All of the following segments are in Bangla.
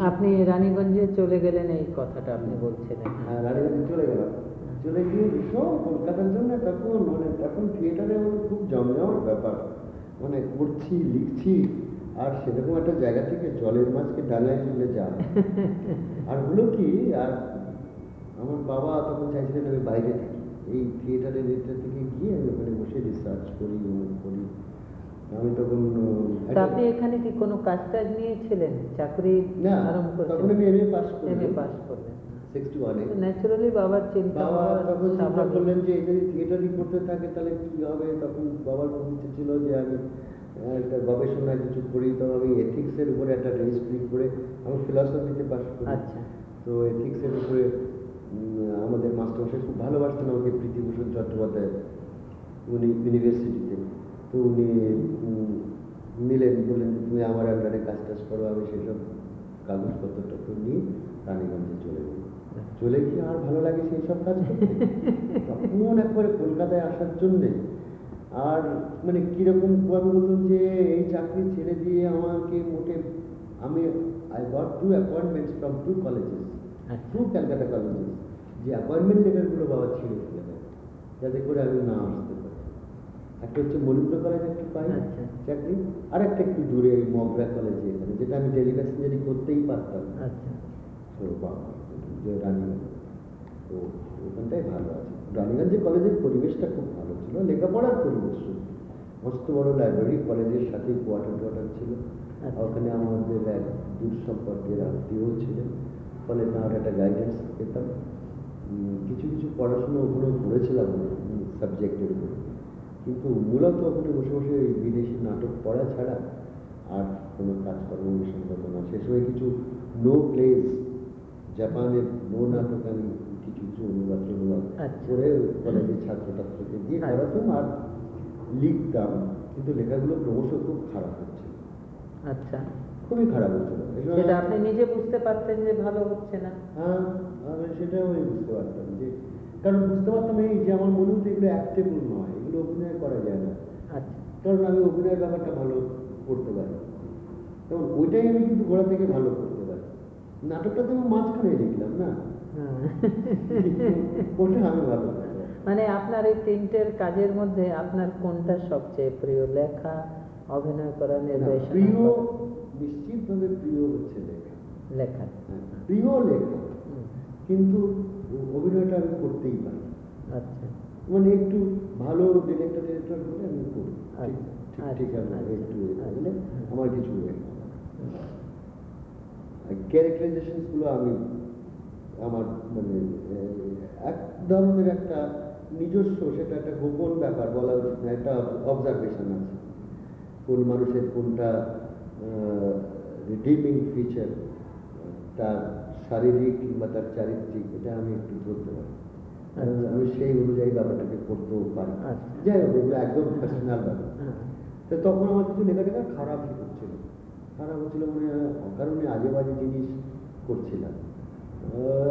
আপনি রানীগঞ্জে চলে গেলেন এই কথাটা আপনি বলছিলেন। হ্যাঁ রানীগঞ্জে চলে গেলাম। চলে গিয়ে ভীষণ কলকাতার জন্য তখন মানে তখন থিয়েটারে খুব জমজমাট ব্যাপার। মানে করছি লিখছি আর সেরকম একটা জায়গা থেকে জলের মাছকে ডাঙায় তুলে যা। আর হলো কি আর আমার বাবা তখন চাইছিলেন আমি বাইরে থাকি। এই থিয়েটারের এটা থেকে গিয়ে আমি ওখানে বসে রিসার্চ করি করি। আমি তখন আপনি এখানে কি কোনো কাজ টাজ নিয়েছিলেন? চাকরি আরম্ভ তখন আমি এমএ পাস করি এমএ পাস করলেন। সিক্সটি ওয়ানে ন্যাচারালি বাবার চিন্তা বাবা তখন চিন্তা করলেন যে এটা যদি থিয়েটারই করতে থাকে তাহলে কি হবে? তখন বাবার খুব ইচ্ছে ছিল যে আমি একটা গবেষণা কিছু করি। তো আমি এথিক্সের উপরে একটা রেজিস্ট্রি করে আমি ফিলসফিতে পাস করি। আচ্ছা। তো এথিক্সের উপরে আমাদের মাস্টারমশাই খুব ভালোবাসতেন আমাকে প্রীতিভূষণ চট্টোপাধ্যায় উনি ইউনিভার্সিটিতে তো উনি নিলেন বললেন তুমি আমার আন্ডারে কাজ টাজ করো আমি সেসব কাগজপত্র টত্র নিয়ে রানীগঞ্জে চলে গেলাম। চলে গিয়ে আর ভালো লাগে সেই সব কাজ তখন একবারে কলকাতায় আসার জন্যে আর মানে কীরকম ভাবে বলতো যে এই চাকরি ছেড়ে দিয়ে আমাকে মোটে আমি I got two appointments from two colleges. Two Calcutta colleges যে অ্যাপয়েন্টমেন্ট লেটারগুলো বাবা ছিঁড়ে ফেলে যাতে করে আমি না আসতে একটা হচ্ছে মলিন্দ্র কলেজে একটু পাই আচ্ছা। চাকরি আর একটা একটু দূরে মগরা কলেজে এখানে যেটা আমি টেলিপ্যাসেঞ্জারি করতেই পারতাম। আচ্ছা। তো বাবা রানীগঞ্জ তো ওখানটাই ভালো আছে। রানীগঞ্জে কলেজের পরিবেশটা খুব ভালো ছিল লেখাপড়ার পরিবেশ। মস্ত বড় লাইব্রেরি কলেজের সাথে কোয়ার্টার টোয়ার্টার ছিল। আচ্ছা। ওখানে আমাদের এক দূর সম্পর্কের আত্মীয় ছিলেন। ফলে তার একটা গাইডেন্স পেতাম। কিছু কিছু পড়াশুনো ওখানে করেছিলাম সাবজেক্টের উপরে। কিন্তু মূলত ওখানে বসে বসে ওই বিদেশি নাটক পড়া ছাড়া আর কোনো কাজকর্ম হতো না। সে সময় কিছু নো প্লেস জাপানের নো নাটক আমি কিছু কিছু অনুবাদ অনুবাদ আচ্ছা। করে কলেজের ছাত্র ছাত্রীকে দিয়ে আচ্ছা। করাতাম আর লিখতাম কিন্তু লেখাগুলো ক্রমশ খুব খারাপ হচ্ছে। আচ্ছা। খুবই খারাপ হচ্ছিল সেটা আপনি নিজে বুঝতে পারতেন যে ভালো হচ্ছে না। হ্যাঁ আমি সেটাও আমি বুঝতে পারতাম যে কারণ বুঝতে পারতাম এই যে আমার মনে হতো এগুলো অ্যাক্টেবল নয়। এগুলো অভিনয় করা যায় না। আচ্ছা। কারণ আমি অভিনয়ের ব্যাপারটা ভালো করতে পারি। যেমন ওইটাই আমি কিন্তু গোড়া থেকে ভালো করতে পারি। নাটকটা তো আমি মাঝখানে লিখলাম না? হ্যাঁ। ওটা আমি ভালো মানে আপনার এই তিনটের কাজের মধ্যে আপনার কোনটা সবচেয়ে প্রিয় লেখা অভিনয় করা নির্দেশনা প্রিয় নিশ্চিতভাবে প্রিয় হচ্ছে লেখা। লেখা। হ্যাঁ, প্রিয় লেখা। কিন্তু অভিনয়টা আমি করতেই পারি। আচ্ছা। মানে একটু ভালো ডিরেক্টর ডিরেক্টর আমি করি আচ্ছা, ঠিক ঠিক ঠিক আচ্ছা, আছে আচ্ছা, একটু আচ্ছা। আমার কিছু ক্যারেক্টারাইজেশনসগুলো আমি আমার মানে এক ধরনের একটা নিজস্ব সেটা একটা গোপন ব্যাপার বলা উচিত না একটা অবজারভেশন আছে কোন মানুষের কোনটা রিডিমিং ফিচার তার শারীরিক কিংবা তার চারিত্রিক এটা আমি একটু ধরতে পারি আচ্ছা। আমি সেই অনুযায়ী ব্যাপারটাকে করতেও পারি। আচ্ছা। যাই হোক এগুলো একদম পার্সোনাল ব্যাপার। হ্যাঁ, তো তখন আমার কিছু লেখা খারাপ হচ্ছিল। খারাপ হচ্ছিল মানে অকারণে আজে বাজে জিনিস করছিলাম।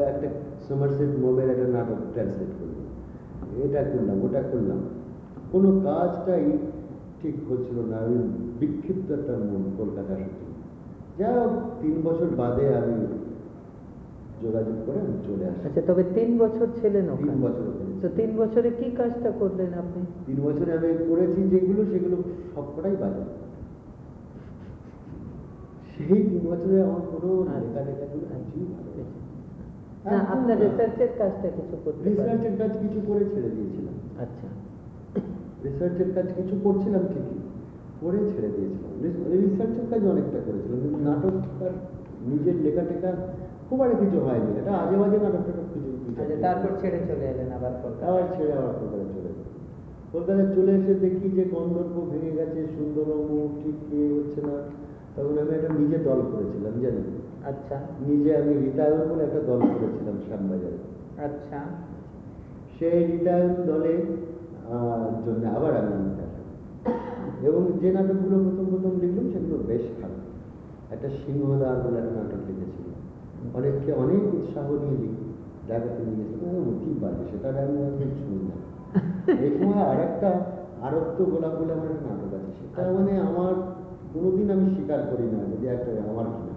একটা সমারসেট মোমের একটা নাটক ট্রান্সলেট করলাম। এটা করলাম ওটা করলাম। কোনো কাজটাই ঠিক হচ্ছিল না। আমি বিক্ষিপ্ত একটা মন কলকাতা শুটিং যা হোক, তিন বছর বাদে আমি যোগাযোগ করে আমি চলে আসি। আচ্ছা তবে তিন বছর ছিলেন তিন বছর তো তিন বছরে কি কাজটা করলেন আপনি? তিন বছরে আমি করেছি যেগুলো সেগুলো সবকটাই বাজে। সেই তিন বছরে আমার কোনো লেখা লেখাগুলো কিছুই ভালো হয়নি। না আপনার রিসার্চের কাজটা কিছু করতে রিসার্চের কাজ কিছু করে ছেড়ে দিয়েছিলাম। আচ্ছা। রিসার্চের কাজ কিছু করছিলাম ঠিকই করে ছেড়ে দিয়েছিলাম। রিসার্চের কাজ অনেকটা করেছিলাম কিন্তু নাটক আর নিজের লেখা টেখা খুব আর কিছু হয়নি এটা আজে বাজে নাটক টাটক কিছু আচ্ছা তারপর ছেড়ে চলে এলেন আবার কলকাতা আবার ছেড়ে আবার কলকাতায় চলে গেল কলকাতায় চলে এসে দেখি যে গন্ধর্ব ভেঙে গেছে সুন্দরম ঠিক ইয়ে হচ্ছে না। তখন আমি একটা নিজে দল করেছিলাম জানেন আচ্ছা। নিজে আমি রিটায়ার বলে একটা দল করেছিলাম শ্যামবাজারে। আচ্ছা। সেই রিটায়ার দলে জন্য আবার আমি এবং যে নাটকগুলো প্রথম প্রথম লিখলাম সেগুলো বেশ খারাপ একটা সিংহদার বলে একটা নাটক লিখেছিলাম অনেককে অনেক উৎসাহ নিয়ে দেখাতে নিয়ে গেছিলাম অতি বাজে সেটা আমি একদম শুনি না। এই সময় আর একটা আরক্ত গোলাপ বলে আমার একটা নাটক আছে সেটা মানে আমার কোনোদিন আমি স্বীকার করি না যদি একটা আমার কিনা।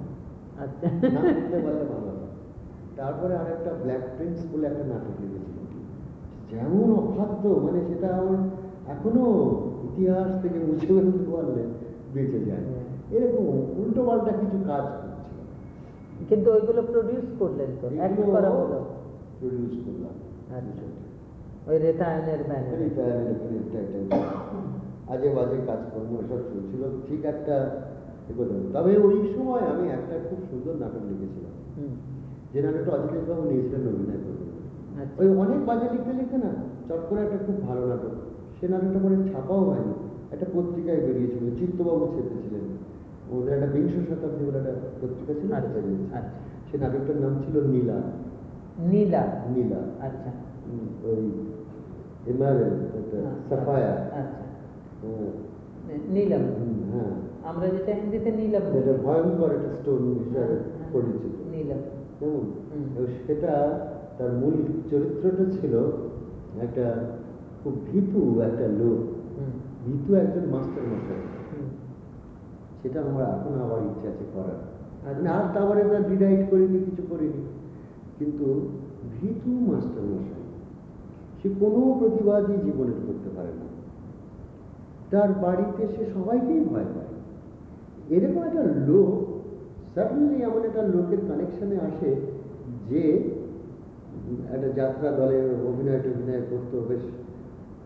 আচ্ছা। না করতে পারলে ভালো তারপরে আরেকটা ব্ল্যাক প্রিন্স বলে একটা নাটক লিখেছিল যেমন অখাদ্য মানে সেটা আমার এখনও ইতিহাস থেকে মুছে ফেলতে পারলে বেঁচে যায়। হ্যাঁ। এরকম উল্টো পাল্টা কিছু কাজ কিন্তু ওইগুলো প্রডিউস করলেন তো অ্যাক্ট করা হলো। প্রডিউস করলাম। আচ্ছা। ওই রেতায়নের ব্যানারে আজে বাজে কাজকর্ম সব চলছিল। ঠিক একটা। তবে ওই সময় আমি একটা খুব সুন্দর নাটক লিখেছিলাম। হুম, যে নাটকটা অজিতেশ বাবু নিয়েছিলেন অভিনয় করবেন। আচ্ছা। ওই অনেক বাজে লিখতে লিখতে না চট করে একটা খুব ভালো নাটক। সে নাটকটা পরে ছাপাও হয়নি। একটা পত্রিকায় বেরিয়েছিল চিত্তবাবু ছেপেছিলেন। ওদের একটা বিংশ শতাব্দী বলে একটা পত্রিকা ছিল আচ্ছা, আচ্ছা। সে নাটকটার নাম ছিল নীলা। নীলা? নীলা। আচ্ছা। ওই এমারেল সাফায়া। আচ্ছা। হ্যাঁ, হ্যাঁ। আমরা যেটা হিন্দিতে নীলম বলি। এটা ভয়ঙ্কর একটা স্টোন হিসাবে হ্যাঁ, পরিচিত। নীলম। হুম। এবং সেটা তার মূল চরিত্রটা ছিল একটা খুব ভীতু একটা লোক। হুম, ভীতু একজন মাস্টার মশাই সেটা আমার এখন আবার ইচ্ছা আছে করার। আর তারপরে তার ডিরাইট করিনি কিছু করিনি। কিন্তু ভীতু মাস্টার মশাই সে কোনো প্রতিবাদই জীবনে করতে পারে না। তার বাড়িতে সে সবাইকেই ভয় পায়। এরকম একটা লোক সাডেনলি এমন একটা লোকের কানেকশনে আসে যে একটা যাত্রা দলের অভিনয় টভিনয় করতো বেশ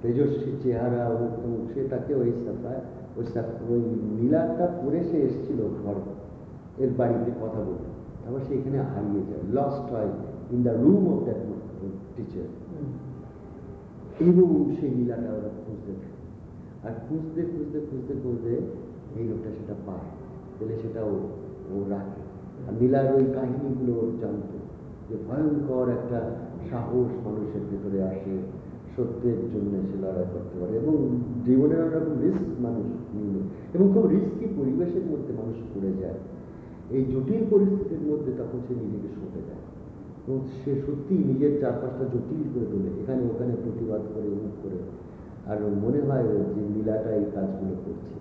তেজস্বী চেহারা টুখ, সে তাকে ওই সাফায় ওই ওই নীলাটা পরে সে এসেছিল ঘর এর বাড়িতে কথা বলতে। তারপর সে এখানে হারিয়ে যায় লস্ট হয় in the room of that teacher এবং সেই নীলাটা ওরা খুঁজতে থাকে। আর খুঁজতে খুঁজতে খুঁজতে খুঁজতে এই লোকটা সেটা পায় পেলে সেটা ও ও রাখে। আর নীলার ওই কাহিনীগুলো ওর জানতো যে ভয়ঙ্কর একটা সাহস মানুষের ভেতরে আসে সত্যের জন্য সে লড়াই করতে পারে এবং জীবনে অনেক রিস্ক মানুষ নিয়ে এবং খুব রিস্কি পরিবেশের মধ্যে মানুষ পড়ে যায়। এই জটিল পরিস্থিতির মধ্যে তখন সে নিজেকে সঁপে দেয়। এবং সে সত্যি নিজের চারপাশটা জটিল করে তোলে। এখানে ওখানে প্রতিবাদ করে মুখ করে। আর মনে হয় যে নীলাটা এই কাজগুলো করছে।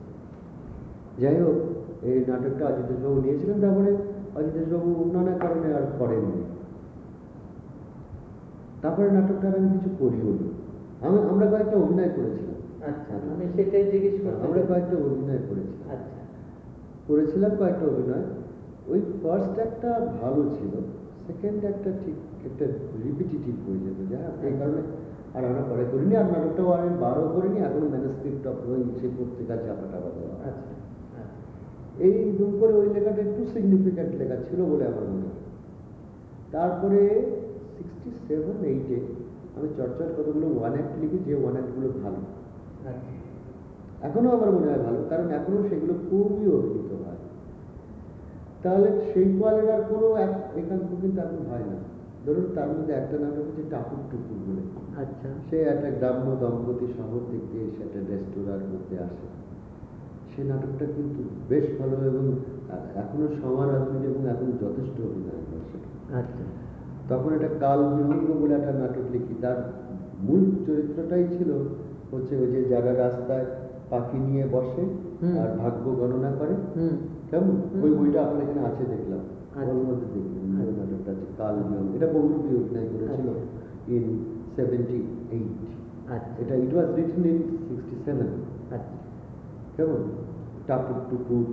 যাই হোক, এই নাটকটা অজিতেশবাবু নিয়েছিলেন, তারপরে অজিতেশবাবু নানা কারণে আর করেননি। তারপরে নাটকটা আমি কিছু করিও নি। আমরা কয়েকটা অভিনয় করেছিলাম। আচ্ছা আমি সেটাই জিজ্ঞেস করতে আমরা কয়েকটা অভিনয় করেছিলাম। আচ্ছা। করেছিলাম কয়েকটা অভিনয়। ওই ফার্স্ট একটা ভালো ছিল সেকেন্ড একটা ঠিক একটা রিপিটিটিভ হয়ে যেত। যা এই কারণে আর আমরা পরে করিনি আর নাটকটাও আমি বারো করিনি এখন ম্যানুস্ক্রিপ্ট অফ ওই সেই পত্রিকা চাপা টাপা দেওয়া আচ্ছা আচ্ছা। এই দুম করে ওই লেখাটা একটু সিগনিফিক্যান্ট লেখা ছিল বলে আমার মনে হয়। তারপরে সিক্সটি সেভেন এইটে আমি চর্চার কতগুলো ওয়ান অ্যাক্ট লিখি যে ওয়ান অ্যাক্টগুলো ভালো। আচ্ছা। এখনও আমার মনে হয় ভালো কারণ এখনও সেগুলো খুবই অভিহিত হয়। তাহলে সেই কোয়ালের আর কোনো এক একান্ত কিন্তু এখন হয় না। ধরুন তার মধ্যে একটা নাটক হচ্ছে টাপুর টুকুর বলে। আচ্ছা। সে একটা গ্রাম্য দম্পতি শহর থেকে এসে একটা রেস্তোরাঁর মধ্যে আসে। সে নাটকটা কিন্তু বেশ ভালো এবং এখনও সমারাধনী এবং এখন যথেষ্ট অভিনয় সেটা আচ্ছা। তখন একটা কাল বিহঙ্গ বলে একটা নাটক লিখি। তার মূল চরিত্রটাই ছিল হচ্ছে ওই যে যারা রাস্তায় পাখি নিয়ে বসে আর ভাগ্য গণনা করে। কেমন? ওই বইটা আপনার এখানে আছে দেখলাম। আচ্ছা। ওর মধ্যে দেখলাম আচ্ছা। নাটকটা আছে কাল এটা বহুরূপী অভিনয় করেছিল আচ্ছা। In seventy eight. এটা it was written in sixty seven কেমন? টাপুর টুকুর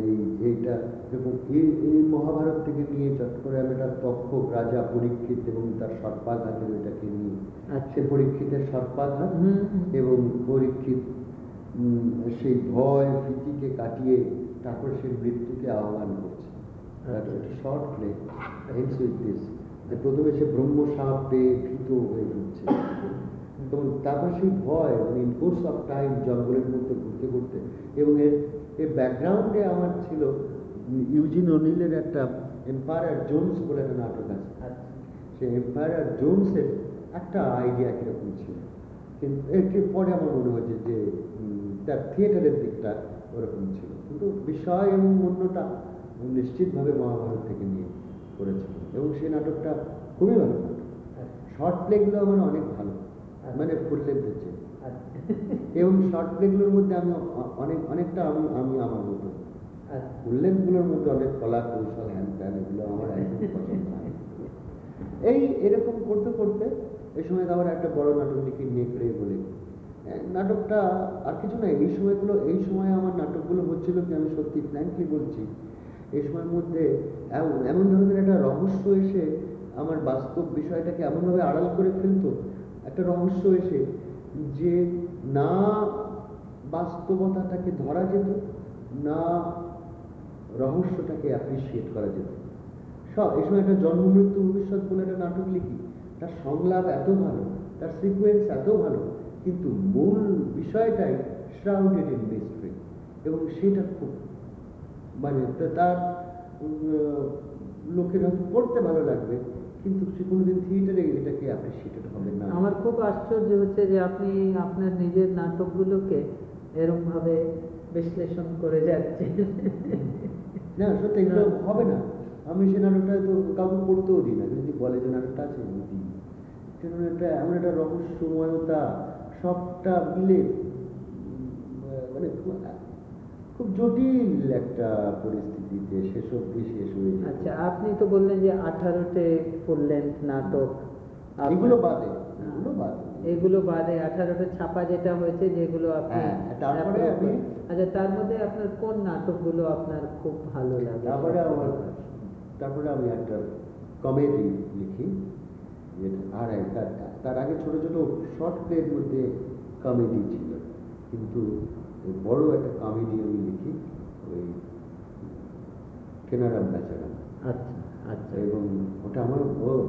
এই এইটা এবং এই এই মহাভারত থেকে নিয়ে চট করে আমি একটা তক্ষক রাজা পরীক্ষিত এবং তার সর্পাঘাতের ওইটাকে নিয়ে আচ্ছা সে পরীক্ষিতের সর্পাঘাত। এবং পরীক্ষিত সেই ভয় ভীতিকে কাটিয়ে তারপর সেই মৃত্যুকে আহ্বান করছে। Short play hence with this যে প্রথমে সে ব্রহ্ম সাপ পেয়ে ভীত হয়ে উঠছে এবং তারপর সেই ভয় ইন কোর্স অফ টাইম জঙ্গলের মধ্যে ঘুরতে ঘুরতে এবং এর এর ব্যাকগ্রাউন্ডে আমার ছিল ইউজিন অনিলের একটা এম্পায়ার জোনস বলে একটা নাটক আছে। আচ্ছা। সেই এম্পায়ার জোনসের একটা আইডিয়া কীরকম ছিল? কিন্তু একটু পরে আমার মনে হয়েছে যে তার থিয়েটারের দিকটা ওরকম ছিল। কিন্তু বিষয় এবং অন্যটা নিশ্চিতভাবে মহাভারত থেকে নিয়ে করেছিল। এবং সেই নাটকটা খুবই ভালো নাটক। আচ্ছা। শর্ট প্লেগুলো আমার অনেক ভালো। আচ্ছা। মানে ফুল লেন্থের আচ্ছা এবং শর্ট প্লেগুলোর মধ্যে আমি অনেক, অনেকটা আমি আমি আমার মতো। উল্লেখগুলোর মধ্যে অনেক কলা, কৌশল হ্যান ত্যান এগুলো আমার এই, এরকম করতে করতে এই সময় আবার একটা বড় নাটক লিখে নেকড়ে বলে নাটকটা আর কিছু না, এই সময়গুলো, এই সময় আমার নাটকগুলো হচ্ছিল কি আমি সত্যি ফ্র্যাঙ্কলি বলছি, এই সময়ের মধ্যে এমন ধরনের একটা রহস্য এসে আমার বাস্তব বিষয়টাকে এমনভাবে আড়াল করে ফেলতো, একটা রহস্য এসে যে না বাস্তবতাটাকে ধরা যেত, না রহস্যটাকে অ্যাপ্রিসিয়েট করা যেত। সব, এই সময় একটা জন্ম মৃত্যু ভবিষ্যৎ বলে একটা নাটক লিখি, তার সংলাপ এত ভালো, তার সিকোয়েন্স এত ভালো, কিন্তু মূল বিষয়টাই শ্রাউডেড ইন মিস্ট্রি এবং সেটা খুব মানে তার লোকের হয়তো পড়তে ভালো লাগবে কিন্তু সে কোনোদিন থিয়েটারে এটাকে অ্যাপ্রিসিয়েটেড হবে না? আমার খুব আশ্চর্য হচ্ছে যে আপনি আপনার নিজের নাটকগুলোকে এরকম ভাবে বিশ্লেষণ করে যাচ্ছেন। না সত্যি এগুলো হবে না। আমি সে নাটকটা তো কাউকে পড়তেও দিই না। যদি বলে যে নাটকটা আছে আমি দিই। কারণ একটা এমন একটা রহস্যময়তা সবটা মিলে মানে খুব- জটিল একটা পরিস্থিতিতে শেষ অব্দি শেষ হয়ে আচ্ছা আপনি তো বললেন যে আঠারোটে ফুল লেন্থ নাটক আপনার- এগুলো বাদে এগুলো বাদে। এগুলো বাদে আঠারোটা ছাপা যেটা হয়েছে যেগুলো আপনি হ্যাঁ, তারপরে আচ্ছা তার মধ্যে আপনার কোন নাটকগুলো আপনার খুব ভালো লাগে? তারপরে আমার তারপরে আমি একটা কমেডি লিখি আর তার আগে ছোট ছোট শর্ট প্লের মধ্যে কমেডি ছিল। কিন্তু ওই বড় একটা কমেডি আমি লিখি ওই কেনারাম বেচারাম। আচ্ছা আচ্ছা। এবং ওটা আমার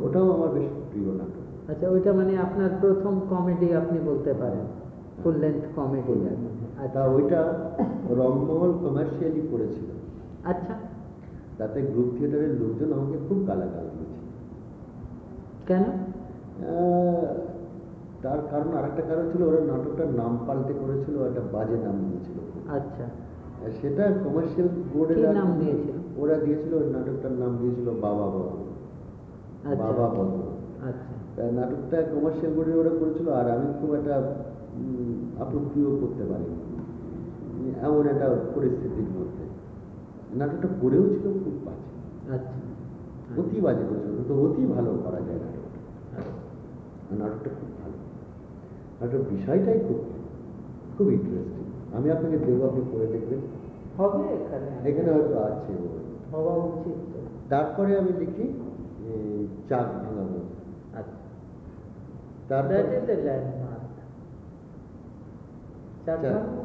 ওটাও আমার বেশ প্রিয় নাটক। আচ্ছা ওইটা মানে আপনার প্রথম কমেডি আপনি বলতে পারেন ফুল লেন্থ কমেডি তা আচ্ছা। ওইটা রংমহল কমার্শিয়ালি করেছিল। আচ্ছা। তাতে গ্রুপ থিয়েটারের লোকজন আমাকে খুব গালাগাল দিয়েছে কেন? তার কারণ আরেকটা কারণ ছিল ওরা নাটকটার নাম পাল্টে করেছিল একটা বাজে নাম দিয়েছিল। আচ্ছা। সেটা কমার্শিয়াল বোর্ডের নাম দিয়েছিল? ওরা দিয়েছিল ওই নাটকটার নাম দিয়েছিল বাবা বাবা আচ্ছা। বাবা বদল। আচ্ছা। তা নাটকটা কমার্শিয়াল বোর্ডে ওরা করেছিল আর আমি খুব একটা আপ্রপ্রিয় করতে পারিনি। এমন একটা পরিস্থিতির মধ্যে। নাটকটা করেও ছিল খুব বাজে। আচ্ছা। অতি বাজে করেছিল কিন্তু অতি ভালো করা যায় নাটকটা। নাটকটা খুব নাটকের বিষয়টাই খুব খুব ইন্টারেস্টিং আমি আপনাকে দেবো আপনি পড়ে দেখবেন। হবে এখানে? এখানে হয়তো আছে হওয়া উচিত তারপরে আমি লিখি ভাঙাবো আচ্ছা। তারপর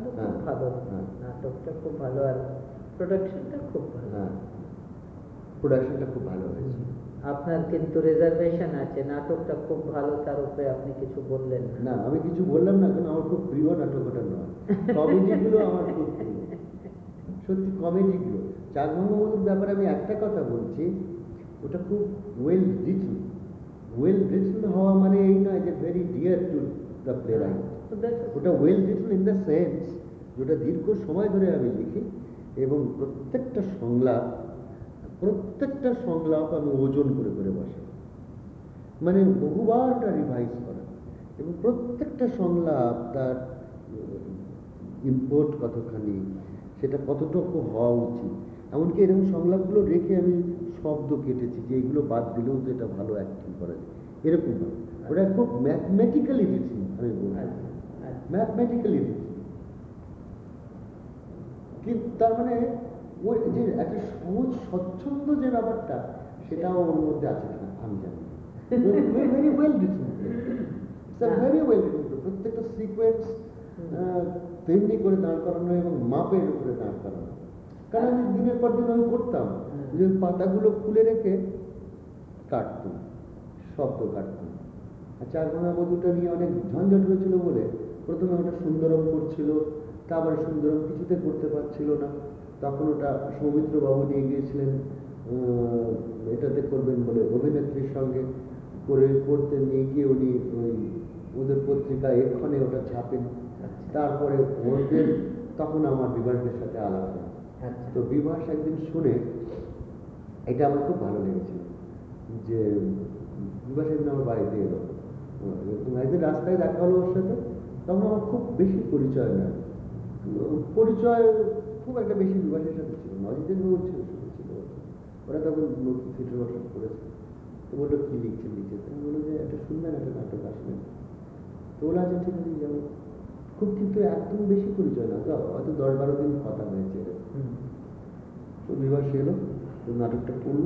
খুব হ্যাঁ, ভালো। হ্যাঁ। নাটকটা খুব ভালো আর প্রোডাকশনটা খুব ভালো। হ্যাঁ। প্রোডাকশনটা খুব ভালো হয়েছে। আপনার কিন্তু রিজার্ভেশন আছে নাটকটা খুব ভালো তার উপরে আপনি কিছু বললেন না। না আমি কিছু বললাম না কারণ আমার খুব প্রিয় নাটক ওটা নয়। কমেডিগুলো আমার খুব প্রিয়। সত্যি কমেডিগুলো। চাকমাঙ্গবন্ধুর ব্যাপারে আমি একটা কথা বলছি ওটা খুব ওয়েল রিটন ওয়েল রিটন হওয়া মানে এই নয় যে very dear to the playwright ওটা well written in the sense যেটা দীর্ঘ সময় ধরে আমি লিখি এবং প্রত্যেকটা সংলাপ প্রত্যেকটা সংলাপ আমি ওজন করে করে বসে মানে বহুবার ওটা রিভাইজ করা। এবং প্রত্যেকটা সংলাপ তার ইম্পোর্ট কতখানি সেটা কতটুকু হওয়া উচিত। এমনকি এরকম সংলাপগুলো রেখে আমি শব্দ কেটেছি যে এগুলো বাদ দিলেও তো এটা ভালো অ্যাক্টিং করা যায়। এরকম ওটা খুব ম্যাথমেটিক্যালি রিটন আমি বলব। আচ্ছা, আচ্ছা। কিন্তু তার মানে ওই যে একটা সহজ স্বচ্ছন্দ যে ব্যাপারটা সেটাও ওর মধ্যে আছে কিনা আমি জানি ভেরি ওয়েল ভেরি ওয়েল প্রত্যেকটা সিকোয়েন্স তেমনি করে দাঁড় করানো এবং মাপের উপরে দাঁড় করানো। কারণ আমি দিনের পর দিন আমি করতাম যে পাতাগুলো খুলে রেখে কাটতাম শব্দ কাটতাম। আর চার ভাঙা মধুটা নিয়ে অনেক ঝঞ্ঝট হয়েছিল বলে প্রথমে ওটা সুন্দরম করছিল তারপরে সুন্দরম কিছুতে করতে পারছিল না। তখন ওটা সৌমিত্র বাবু নিয়ে গিয়েছিলেন এটাতে করবেন বলে অভিনেত্রীর সঙ্গে করে করতে নিয়ে গিয়ে উনি ওই ওদের পত্রিকা এক্ষণে ওটা ছাপেন। তারপরে ওদের তখন আমার বিভাসের সাথে আলাপ হয়। আচ্ছা। তো বিভাস একদিন শুনে এটা আমার খুব ভালো লেগেছিল যে বিভাস একদিন আমার বাড়িতে এলো। একদিন রাস্তায় দেখা হলো ওর সাথে তখন আমার খুব বেশি পরিচয় না। পরিচয় খুব একটা বেশি সাথে ছিল না। অজিতের ছিল ছিল ওরা। তখন নতুন থিয়েটার ওয়ার্কশপ করেছে। তো বলল কী লিখছেন লিখছে তো আমি বলল যে একটা শুনবেন একটা নাটক আসবেন তো ওরা আছে ঠিক আছে যাব। খুব কিন্তু একদম বেশি পরিচয় না। তো হয়তো দশ বারো দিন কথা হয়েছে তো বিভাস এলো তো নাটকটা পড়ল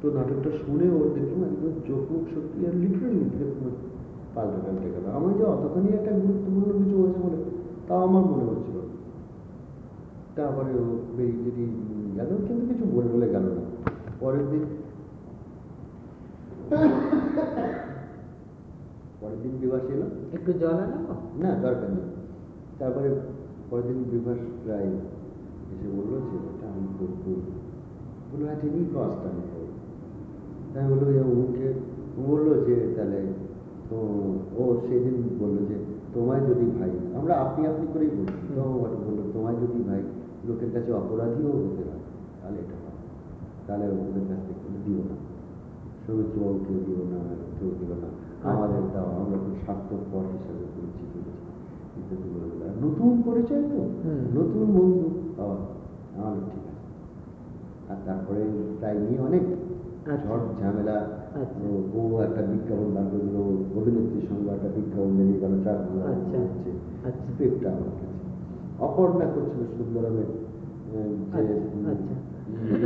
তো নাটকটা শুনে ওর দেখলাম একদম চোখ মুখ সত্যি আর লিটারেলি পাল্টে পাল্টে গেল। আমার যে অতখানি একটা গুরুত্বপূর্ণ কিছু হয়েছে বলে তাও আমার মনে হচ্ছিল না। তারপরে ও বেরিয়ে যদি গেল কিন্তু কিছু বলে বলে গেল না। পরের দিন পরের দিন বিভাস এলো। একটু জল আনাবো না দরকার নেই। তারপরে পরের দিন বিভাস রায় এসে বলল যে এটা আমি করব। বলল হ্যাঁ ঠিকই কষ্ট আমি করব। তাই বলল যে ওকে বলল যে তাহলে তো ও সেদিন বলল যে তোমায় যদি ভাই আমরা আপনি আপনি করেই বলি তো বলল তোমায় যদি ভাই লোকের কাছে অপরাধীও হতে হয় তাহলে এটা হয় তাহলে ওদের কাছ থেকে দিও না। সৌমিত্র কেউ দিও না কেউ দিও না। আমাদের দাও আমরা খুব স্বার্থপর হিসাবে পরিচিত হয়েছি আর নতুন পরিচয় তো? নতুন বন্ধু? আমার ঠিক আছে। আর তারপরে তাই নিয়ে অনেক আচ্ছা। ঝড় ঝামেলা। আচ্ছা। ও- একটা বিজ্ঞাপন বার করে দিল অভিনেত্রীর সঙ্গে একটা বিজ্ঞাপন বেরিয়ে গেল চার আচ্ছা। হচ্ছে। আচ্ছা। কাছে অপর্ণা করছিল সুন্দরমের যে আচ্ছা,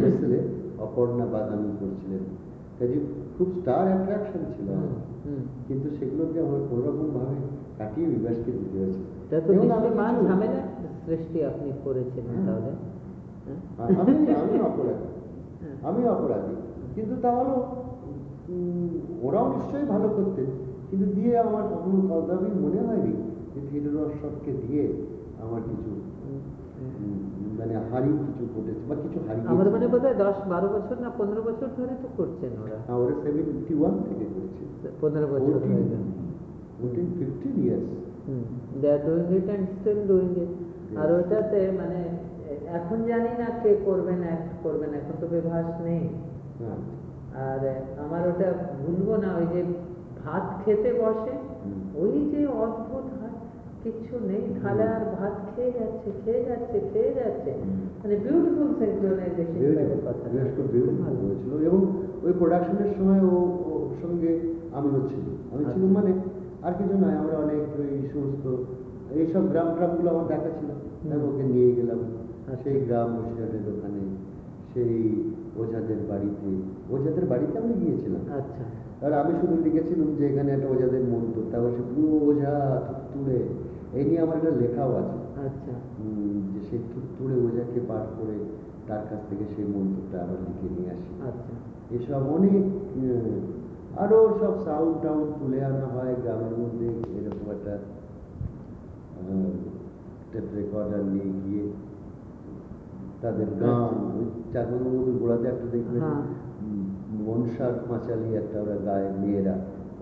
আচ্ছা। অপর্ণা বাদামি করছিলেন কাজে খুব স্টার অ্যাট্রাকশন ছিল। কিন্তু সেগুলোকে আমার কোনোরকম ভাবে কাটিয়ে বিবাসকে দিতে হয়েছে ঝামেলা সৃষ্টি আপনি করেছিলেন হ্যাঁ। তাহলে হ্যাঁ? আমি আমি অপরাধী হ্যাঁ। আমি অপরাধী কিন্তু তাহলেও উম, ওরাও নিশ্চয়ই ভালো করতেন কিন্তু দিয়ে আমার কখনো কদাপি মনে হয়নি যে থিয়েটার উৎসবকে দিয়ে আমার কিছু মানে হারি কিছু ঘটেছে বা কিছু হারিয়ে আমার মানে বোধ হয় দশ বারো বছর না পনেরো বছর ধরে তো করছেন ওরা। ওরা সেভেন্টি ওয়ান থেকে করছে। পনেরো বছর হয়ে গেল। Fourteen fifteen years they are doing it and still doing it আর মানে এখন জানি না কে করবেন অ্যাক্ট করবেন এখন তো বিভাস নেই। হ্যাঁ। আর আমার ওটা ভুলবো না ওই যে ভাত খেতে বসে ওই যে অদ্ভুত হয় কিচ্ছু নেই থালে আর ভাত খেয়ে যাচ্ছে খেয়ে যাচ্ছে খেয়ে যাচ্ছে। মানে বিউটিফুল সিনক্রোনাইজেশন কথা। বিরাট খুব বিউটিফুল হয়েছিল এবং ওই প্রোডাকশনের সময় ও সঙ্গে আমিও ছিল আমি ছিলাম আচ্ছা। মানে আর কিছু নয় আমরা অনেক ওই সমস্ত এইসব গ্রাম ট্রামগুলো আমার দেখা ছিল। আমি ওকে নিয়ে গেলাম। আচ্ছা। সেই গ্রাম বসিরহাটের দোকানে সেই ওঝাদের বাড়িতে। ওঝাদের বাড়িতে আমি গিয়েছিলাম। আচ্ছা। আর আমি শুধু লিখেছিলাম যে এখানে একটা ওঝাদের মন্ত্র তারপর সে পুরো ওঝা তুলে এই নিয়ে আমার একটা লেখাও আছে। আচ্ছা। যে সেই তুলে ওঝাকে পাঠ করে তার কাছ থেকে সেই মন্ত্রটা আবার লিখে নিয়ে আসি। আচ্ছা। এসব অনেক উম, আরও সব সাউন্ড টাউন্ড তুলে আনা হয় গ্রামের মধ্যে। এরকম একটা টেপ রেকর্ডার নিয়ে গিয়ে তাদের গান ওই চাকর গোড়াতে একটা দেখবেন হ্যাঁ। মনসার পাঁচালি একটা ওরা গায়ে মেয়েরা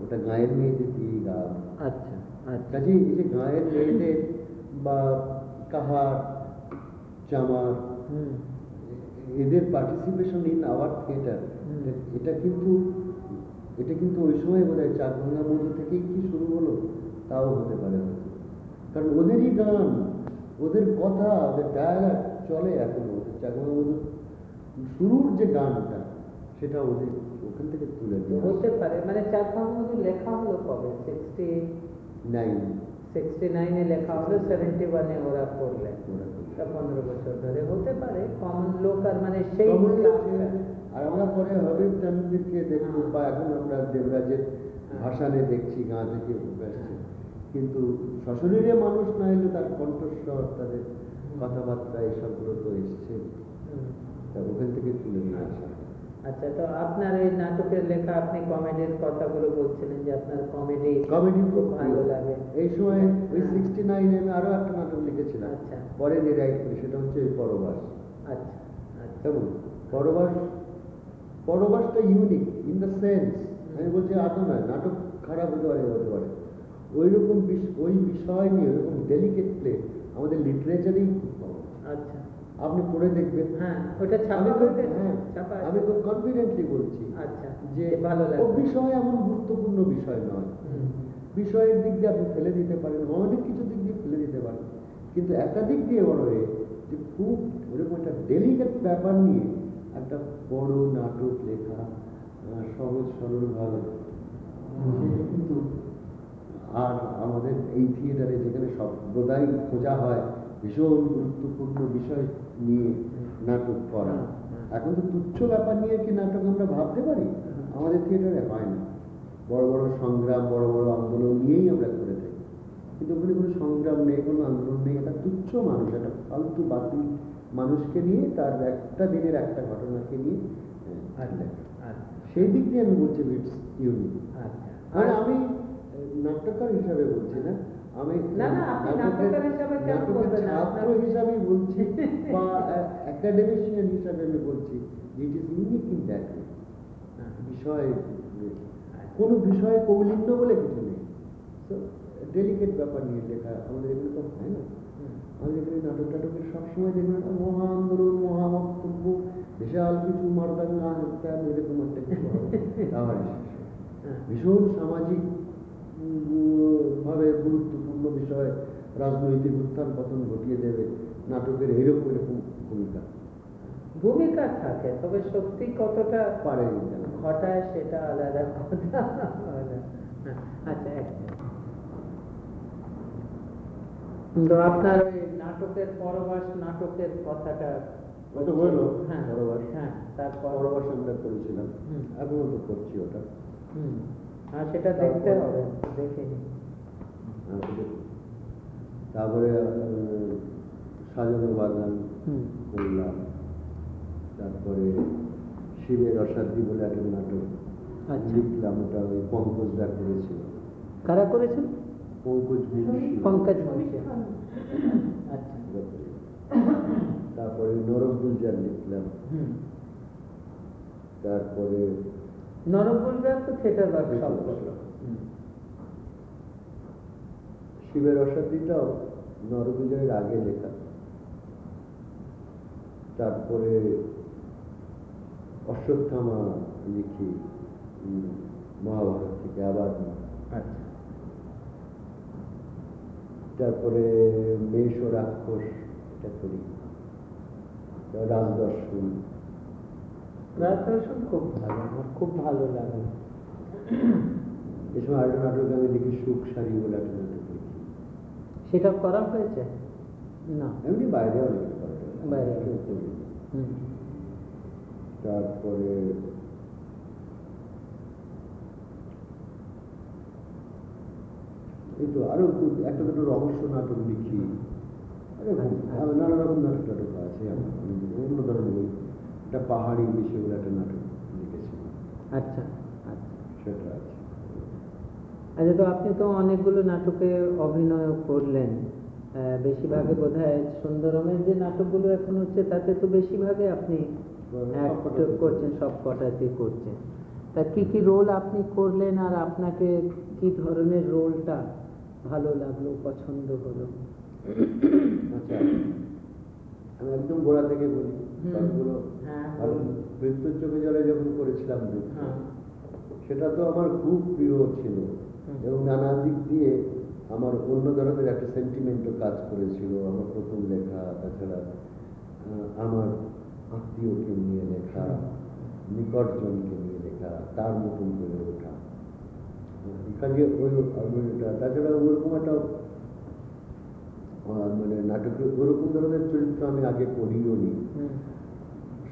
ওটা গায়ের মেয়েদের দিয়ে গান আচ্ছা আচ্ছা। কাজেই এই যে গায়ের মেয়েদের বা কাহার চামার এদের পার্টিসিপেশন ইন আওয়ার থিয়েটার এটা কিন্তু এটা কিন্তু ওই সময় বোধ হয় চারভাঙ্গার মধ্যে থেকেই কি শুরু হলো? তাও হতে পারে হয়তো কারণ ওদেরই গান ওদের কথা ওদের ডায়ালগ চলে এখন ওদের চারভাঙ্গার মধ্যে শুরুর যে গানটা সেটা ওদের ওখান থেকে তুলে হতে পারে। মানে চার পাঁচ মধ্যে লেখা হলো কবে? সিক্সটি নাইন সিক্সটি নাইনে লেখা হলো সেভেন্টি ওয়ানে ওরা। তা পনেরো বছর ধরে হতে পারে কমন লোক আর মানে সেই আর আমরা পরে হবিব দেখব বা এখন আমরা দেবরাজের ভাষানে দেখছি গাঁ থেকে আসছে কিন্তু শ্বশুরের মানুষ না এলে তার কণ্ঠস্বর তাদের কথাবার্তা এসবগুলো তো এসছে। তা ওখান থেকে তুলে নিয়ে আসা। আচ্ছা তো আপনার এই নাটকের লেখা আপনি কমেডির কথাগুলো বলছিলেন যে আপনার কমেডি কমেডি খুব ভালো লাগে। এই সময় ওই হ্যাঁ। সিক্সটি নাইনে আমি আরও একটা নাটক লিখেছিলাম। আচ্ছা। পরে রিরাইট করি সেটা হচ্ছে ওই পরবাস। আচ্ছা আচ্ছা। কেমন? পরবাস পরবাসটা ইউনিক ইন দ্য সেন্স আমি বলছি আদৌ নয় নাটক খারাপ হতে পারে হতে পারে। ওই রকম ওই বিষয় নিয়ে ওইরকম ডেলিকেট প্লে আমাদের লিটারেচারেই খুব পাওয়া। আচ্ছা। আপনি পড়ে দেখবেন। হ্যাঁ ওটা ছাপা হয়েছে হ্যাঁ আমি খুব কনফিডেন্টলি বলছি আচ্ছা যে ভালো লাগে বিষয় এমন গুরুত্বপূর্ণ বিষয় নয়। বিষয়ের দিক দিয়ে আপনি ফেলে দিতে পারেন অনেক কিছু দিক দিয়ে ফেলে দিতে পারেন। কিন্তু একটা দিক দিয়ে বড় হয়ে যে খুব ওরকম একটা ডেলিকেট ব্যাপার নিয়ে একটা বড় নাটক লেখা সহজ সরলভাবে কিন্তু আর আমাদের এই থিয়েটারে যেখানে সম্প্রদায় খোঁজা হয় ভীষণ গুরুত্বপূর্ণ বিষয়। নিয়ে নাটক করা। এখন তো তুচ্ছ ব্যাপার নিয়ে কি নাটক আমরা ভাবতে পারি? আমাদের থিয়েটারে হয় না। বড় বড় সংগ্রাম বড় বড় আন্দোলন নিয়েই আমরা করে থাকি। কিন্তু ওখানে কোনো সংগ্রাম নেই কোনো আন্দোলন নেই। একটা তুচ্ছ মানুষ একটা ফালতু বাতিল মানুষকে নিয়ে তার একটা দিনের একটা ঘটনাকে নিয়ে আহ, আচ্ছা লেখা। আচ্ছা। সেই দিক দিয়ে আমি বলছি ইটস ইউনিক আচ্ছা। আর আমি নাট্যকার হিসাবে বলছি না। আমি না, না, আপনি নাটকের- হিসাবে কেন বলবেন? ছাত্র হিসাবে বলছি বা একাডেমিশিয়ান হিসাবে আমি বলছি it is unique in that বিষয় কোনো বিষয়ে কৌলিন্য বলে কিছু নেই। তো ডেলিকেট ব্যাপার নিয়ে লেখা আমাদের এগুলো তো হয় না। আমাদের এখানে নাটক টাটকের সবসময় দেখবেন মহা আন্দোলন মহা বক্তব্য বিশাল কিছু মর্দাঙ্গা হত্যা এরকম একটা কিছু শেষ। ভীষণ সামাজিক ভাবে গুরুত্বপূর্ণ বিষয় রাজনৈতিক উত্থান পতন ঘটিয়ে দেবে নাটকের এরকম এরকম ভূমিকা। ভূমিকা থাকে তবে সত্যি কতটা পারে ঘটায় সেটা আলাদা কথা। আচ্ছা তো আপনার ওই নাটকের পরবাস নাটকের কথাটা ওটা হলো, হ্যাঁ পরবাস। হ্যাঁ তারপর? পরবাস আমরা করেছিলাম। এখনও তো করছি ওটা। হুম। আর সেটা দেখতে হবে দেখিনি। তারপরে আহ, সাজানো বাগান করলাম। তারপরে শিবের অসাধ্য বলে একটা নাটক আচ্ছা। লিখলাম ওটা ওই পঙ্কজদা করেছিল। কারা করেছেন পঙ্কজ পঙ্কজ আচ্ছা। তারপরে নরক গুলজার লিখলাম। তারপরে নরকুলদার তো workshop। করল শিবের অসাধ্যটাও নরগুজরের আগে লেখা। তারপরে অশ্বত্থামা লিখি মহাভারত থেকে আবার আচ্ছা। তারপরে মেষ ও রাক্ষস এটা করি। রাজদর্শন। রাজদর্শন খুব ভালো আমার খুব ভালো লাগে। এ সময় আরেকটা নাটক আমি লিখি সুখ সারি বলে একটা নাটক লিখি সেটা করা হয়েছে? না। এমনি বাইরে অনেক বাইরে। তারপরে এই তো আরও একটা দুটো রহস্য নাটক লিখি আর নানা রকম নাটক টাটক আছে। আমার অন্য ধরনের বই একটা পাহাড়ি বিষয় বলে একটা নাটক লিখেছি আচ্ছা আচ্ছা। সেটা আছে। আচ্ছা তো আপনি তো অনেকগুলো নাটকে অভিনয় করলেন। বেশিরভাগে বোধ হয় সুন্দরমের যে নাটকগুলো এখন হচ্ছে তাতে তো বেশিরভাগে আপনি করছেন সব কটাতে করছেন তা কি কি রোল আপনি করলেন আর আপনাকে কি ধরনের রোলটা ভালো লাগল পছন্দ হলো? আচ্ছা আমি একদম গোড়া থেকে বলি। কারণগুলো হ্যাঁ। মৃত্যুর চোখে জলে যখন করেছিলাম হ্যাঁ। সেটা তো আমার খুব প্রিয় ছিল। এবং নানা দিক দিয়ে আমার অন্য ধরনের একটা সেন্টিমেন্টও কাজ করেছিল আমার প্রথম লেখা তাছাড়া আমার আত্মীয়কে নিয়ে লেখা নিকটজনকে নিয়ে লেখা তার মতন করে ওঠা। কাজে ওই তাছাড়া ওরকম একটা মানে নাটকের ওরকম ধরনের চরিত্র আমি আগে করিও নি।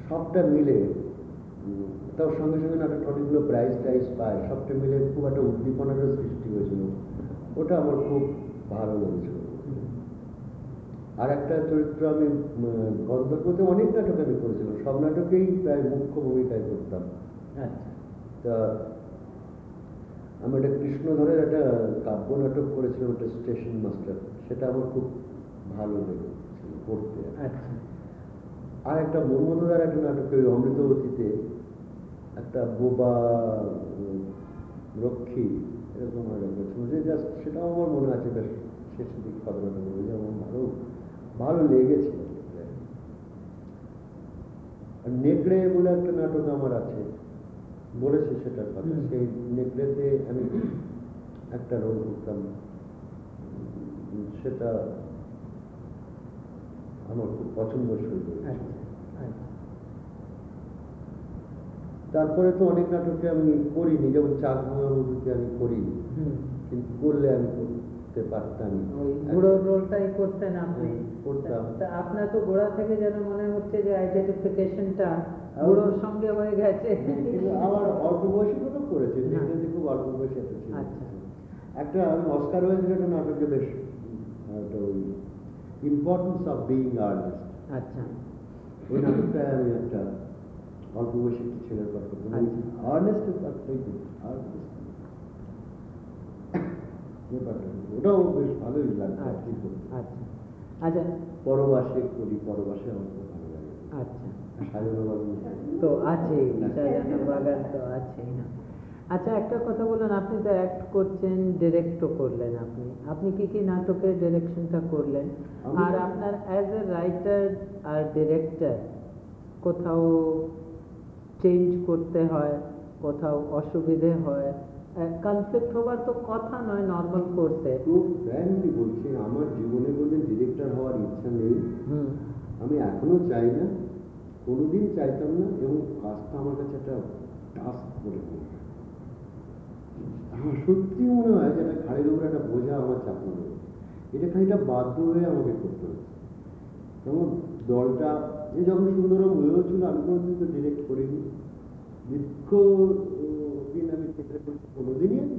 সবটা মিলে তার সঙ্গে সঙ্গে নাটকটা অনেকগুলো প্রাইজ টাইজ পায় সবটা মিলে খুব একটা উদ্দীপনারও সৃষ্টি হয়েছিল। ওটা আমার খুব ভালো লেগেছিল। আর একটা চরিত্র আমি গন্ধর্বতে অনেক নাটক আমি করেছিলাম। সব নাটকেই প্রায় মুখ্য ভূমিকায় করতাম। আচ্ছা। তা আমি একটা কৃষ্ণধরের একটা কাব্য নাটক করেছিলাম একটা স্টেশন মাস্টার সেটা আমার খুব ভালো লেগেছিল পড়তে আচ্ছা। আর একটা মর্মদার একটা নাটক ওই অমৃতবতীতে। একটা বোবা রক্ষী এরকম একটা যে জাস্ট সেটাও আমার মনে আছে বেশ শেষের দিকে কথাটা বলব যে আমার ভালো ভালো লেগেছিল আর নেকড়ে বলে একটা নাটক আমার আছে বলেছি সেটার কথা। সেই নেকড়েতে আমি একটা রোল করতাম সেটা আমার খুব পছন্দসই হয়েছে। আচ্ছা আচ্ছা। তারপরে তো অনেক নাটকে আমি করিনি যেমন মহামুখীতে আমি করিনি। কিন্তু করলে আমি করতে পারতাম ওই বুড়োর রোলটাই করতেন আপনি। করতাম। আপনার তো গোড়া থেকে যেন মনে হচ্ছে যে আইডেন্টিফিকেশনটা সঙ্গে হয়ে গেছে। আমার অল্প বয়সে তো করেছে হ্যাঁ। ইংরেজি খুব অল্প বয়সে একটা ছিল। আচ্ছা। একটা আমি অস্কার হয়েছিল একটা নাটকে বেশ ইম্পর্টেন্স অফ বিইং আচ্ছা। ওই নাটকটায় আমি একটা অল্প বয়সে একটা ছেলের আচ্ছা। ওটাও বেশ ভালোই লাগতো আচ্ছা আচ্ছা। আচ্ছা। পরবাসে করি পরবাসে আমার খুব ভালো লাগে। আচ্ছা। সাজানো তো সাজানো বাগান তো আছেই না। আচ্ছা একটা কথা বলুন আপনি তো অ্যাক্ট করছেন ডিরেক্টও করলেন আপনি। আপনি কি কি নাটকের ডিরেকশনটা করলেন? আর আপনার অ্যাজ এ রাইটার আর ডিরেক্টর কোথাও চেঞ্জ করতে হয় কোথাও অসুবিধে হয় কনফ্লিক্ট হবার তো কথা নয় নর্মাল কোর্সে খুব ফ্র্যাঙ্কলি বলছি আমার জীবনে কোনো ডিরেক্টর হওয়ার ইচ্ছা নেই। হুম। আমি এখনও চাই না কোনোদিন চাইতাম না এবং কাজটা আমার কাছে একটা টাস্ক মনে হয়। আমার সত্যি মনে হয় যে একটা ঘাড়ের উপরে একটা বোঝা আমার চাপানো রয়েছে এটা খানিকটা বাধ্য হয়ে আমাকে করতে হচ্ছে যেমন দলটা যে যখন সুন্দরম হয়েও ছিল আমি কোনোদিন তো ডিরেক্ট করিনি। দীর্ঘ দিন আমি থিয়েটারে করেছি কোনোদিনই আমি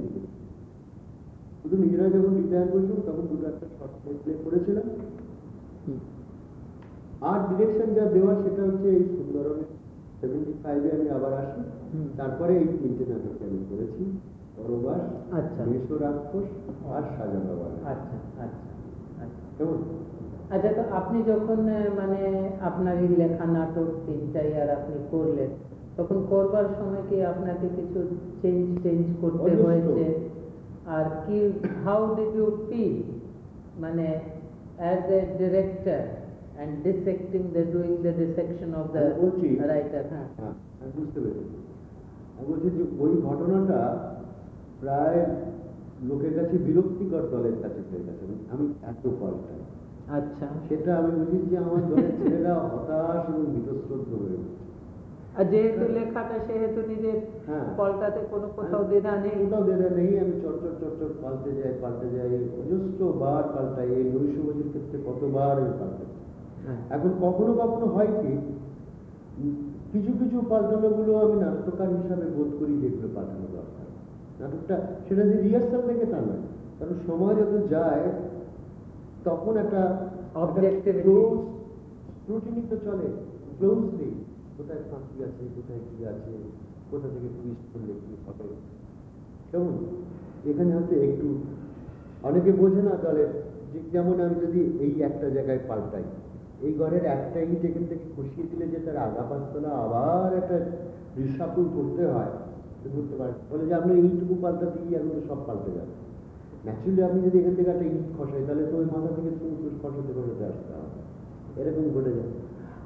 শুধু নিজেরা যখন রিটায়ার করেছিলাম তখন দুটো একটা শর্ট প্লে করেছিলাম। আর ডিরেকশন যা দেওয়া সেটা হচ্ছে এই সুন্দরমের সেভেন্টি ফাইভে আমি আবার আসি। তারপরে এই তিনটে নাটক আমি করেছি। পরবাস আচ্ছা। আর সাজানো আচ্ছা আচ্ছা আচ্ছা। কেমন? আচ্ছা তো আপনি যখন মানে আপনার এই লেখা নাটক তিনটাই আর আপনি করলেন তখন করবার সময় কি আপনাকে কিছু চেঞ্জ চেঞ্জ করতে হয়েছে? আর কি হাউ ডিড ইউ ফিল মানে as a director and dissecting the doing the dissection of the writer হ্যাঁ। হ্যাঁ বুঝতে পেরেছি। আমি বলছি যে ওই ঘটনাটা প্রায় লোকের কাছে বিরক্তিকর দলের কাছে হয়ে গেছে। আমি এত পাল্টাই আচ্ছা। সেটা আমি বুঝি যে আমার দলের ছেলেরা হতাশ এবং বিতস্রদ্ধ হয়ে গেছে। আর যেহেতু লেখাটা সেহেতু নিজের হ্যাঁ। কোনো কোথাও দ্বিধা নেই। কোথাও দেদা নেই আমি চটচট চটচট পাল্টে যাই পাল্টে যাই অজস্র বার পাল্টাই এই ক্ষেত্রে কতবার আমি পাল্টাই। হ্যাঁ। এখন কখনো কখনো হয় কি কিছু কিছু পাল্টানোগুলো আমি নাট্যকার হিসাবে বোধ করি যেগুলো পাল্টানো দরকার নাটকটা সেটা যে রিহার্সাল থেকে তা নয়। কারণ সময় যত যায় তখন একটা Objectivity. স্ক্রুটিনি তো চলে। ক্লোজলি কোথায় ফাঁকি আছে কোথায় কি আছে কোথা থেকে টুইস্ট করলে কি হবে? কেমন? এখানে হয়তো একটু অনেকে বোঝে না দলের যে যেমন আমি যদি এই একটা জায়গায় পাল্টাই। এই ঘরের একটা ইট এখান থেকে খসিয়ে দিলে যে তার আগা পাঁচতলা আবার একটা রিসাপুল করতে হয় তো করতে পারে। বলে যে আপনি এইটুকু পাল্টাতে গিয়ে এখন সব পাল্টে যাবে। ন্যাচুরালি আপনি যদি এখান থেকে একটা ইট খসাই, তাহলে তো ওই মাথা থেকে খসাতে খসাতে আসতে হবে। এরকম ঘটে যায়।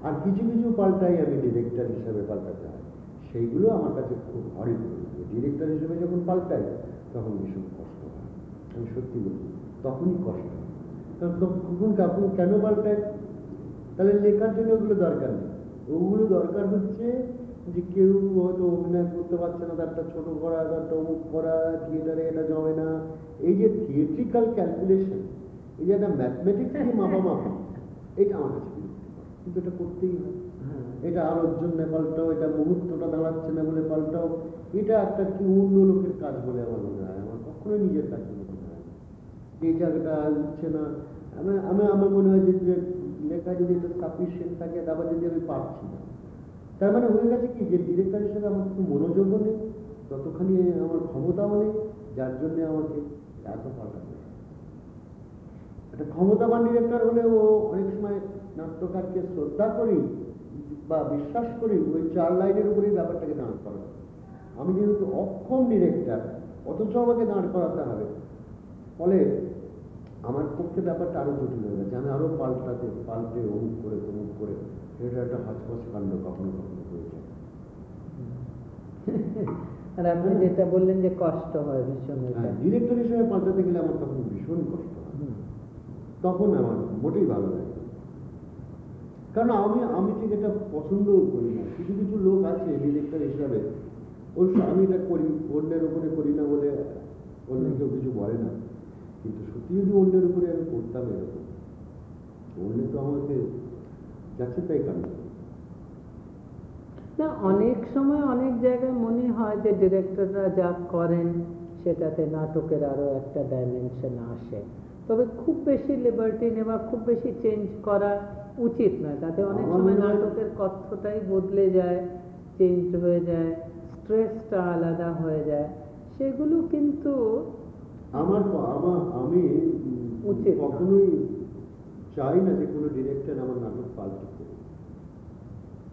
আর কিছু কিছু পাল্টাই আমি ডিরেক্টর হিসাবে পাল্টাতে হয়। সেইগুলো আমার কাছে খুব হরিবল ডিরেক্টর হিসেবে যখন পাল্টাই, তখন ভীষণ কষ্ট হয়। আমি সত্যি বলি, তখনই কষ্ট হয়। কারণ তখন তখন কেন পাল্টায় তাহলে লেখার জন্য ওগুলো দরকার নেই। ওগুলো দরকার হচ্ছে যে কেউ হয়তো অভিনয় করতে পারছে না তারটা ছোট করা তারটা অমুক করা থিয়েটারে এটা জমে না। এই যে থিয়েট্রিক্যাল ক্যালকুলেশন এই যে একটা ম্যাথমেটিক্স যে মাপামাপি এটা আমার কাছে কিন্তু এটা করতেই হয়। হ্যাঁ। এটা আলোর জন্য পাল্টাও এটা মুহূর্তটা দাঁড়াচ্ছে না বলে পাল্টাও। এটা একটা কি অন্য লোকের কাজ বলে আমার মনে হয়। আমার কখনোই নিজের কাজ মনে হয় যে এই জায়গাটা হচ্ছে না। আমি আমি আমার মনে হয় যে যে লেখা যদি এটা সাফিসিয়েন্ট থাকে তারপর যদি আমি পারছি না। তার মানে হয়ে গেছে কি? যে ডিরেক্টর হিসেবে আমার কোনো মনোযোগও নেই ততখানি আমার ক্ষমতাও নেই, যার জন্য আমাকে এত হয়। একটা ক্ষমতাবান ডিরেক্টর হলে ও অনেক সময় নাট্যকারকে শ্রদ্ধা করি বা বিশ্বাস করি, ওই চার লাইনের উপরেই ব্যাপারটাকে দাঁড় করানো আমি যেহেতু অক্ষম ডিরেক্টর, অথচ আমাকে দাঁড় করাতে হবে। ফলে আমার পক্ষে ব্যাপারটা আরও জটিল হয়ে গেছে। আমি আরও পাল্টাতে, পাল্টে, অমুক করে, তমুক করে। এটা একটা হচপচ কাণ্ড কখনো কখনো হয়ে যায় আর আপনি যেটা বললেন যে কষ্ট হয় ভীষণ হ্যাঁ ডিরেক্টর হিসেবে পাল্টাতে গেলে আমার তখন ভীষণ কষ্ট হয়। তখন আমার মোটেই ভালো লাগে কারণ আমি আমি ঠিক এটা পছন্দও করি না। কিছু কিছু লোক আছে ডিরেক্টর হিসাবে। অবশ্য আমি এটা করি অন্যের উপরে করি না বলে অন্য কেউ কিছু বলে না। কিন্তু সত্যি যদি অন্যের উপরে আমি করতাম এরকম অন্য তো আমাকে না অনেক সময় অনেক জায়গায় মনে হয় যে ডিরেক্টররা যা করেন সেটাতে নাটকের আরও একটা ডাইমেনশন আসে। তবে খুব বেশি লিবার্টি নেওয়া খুব বেশি চেঞ্জ করা উচিত নয়। তাতে অনেক সময় নাটকের কথ্যটাই বদলে যায় চেঞ্জ হয়ে যায় স্ট্রেসটা আলাদা হয়ে যায়। সেগুলো কিন্তু আমার আমার আমি উচিত কখনোই চাই না যে কোনো ডিরেক্টর আমার নাটক পাল্টে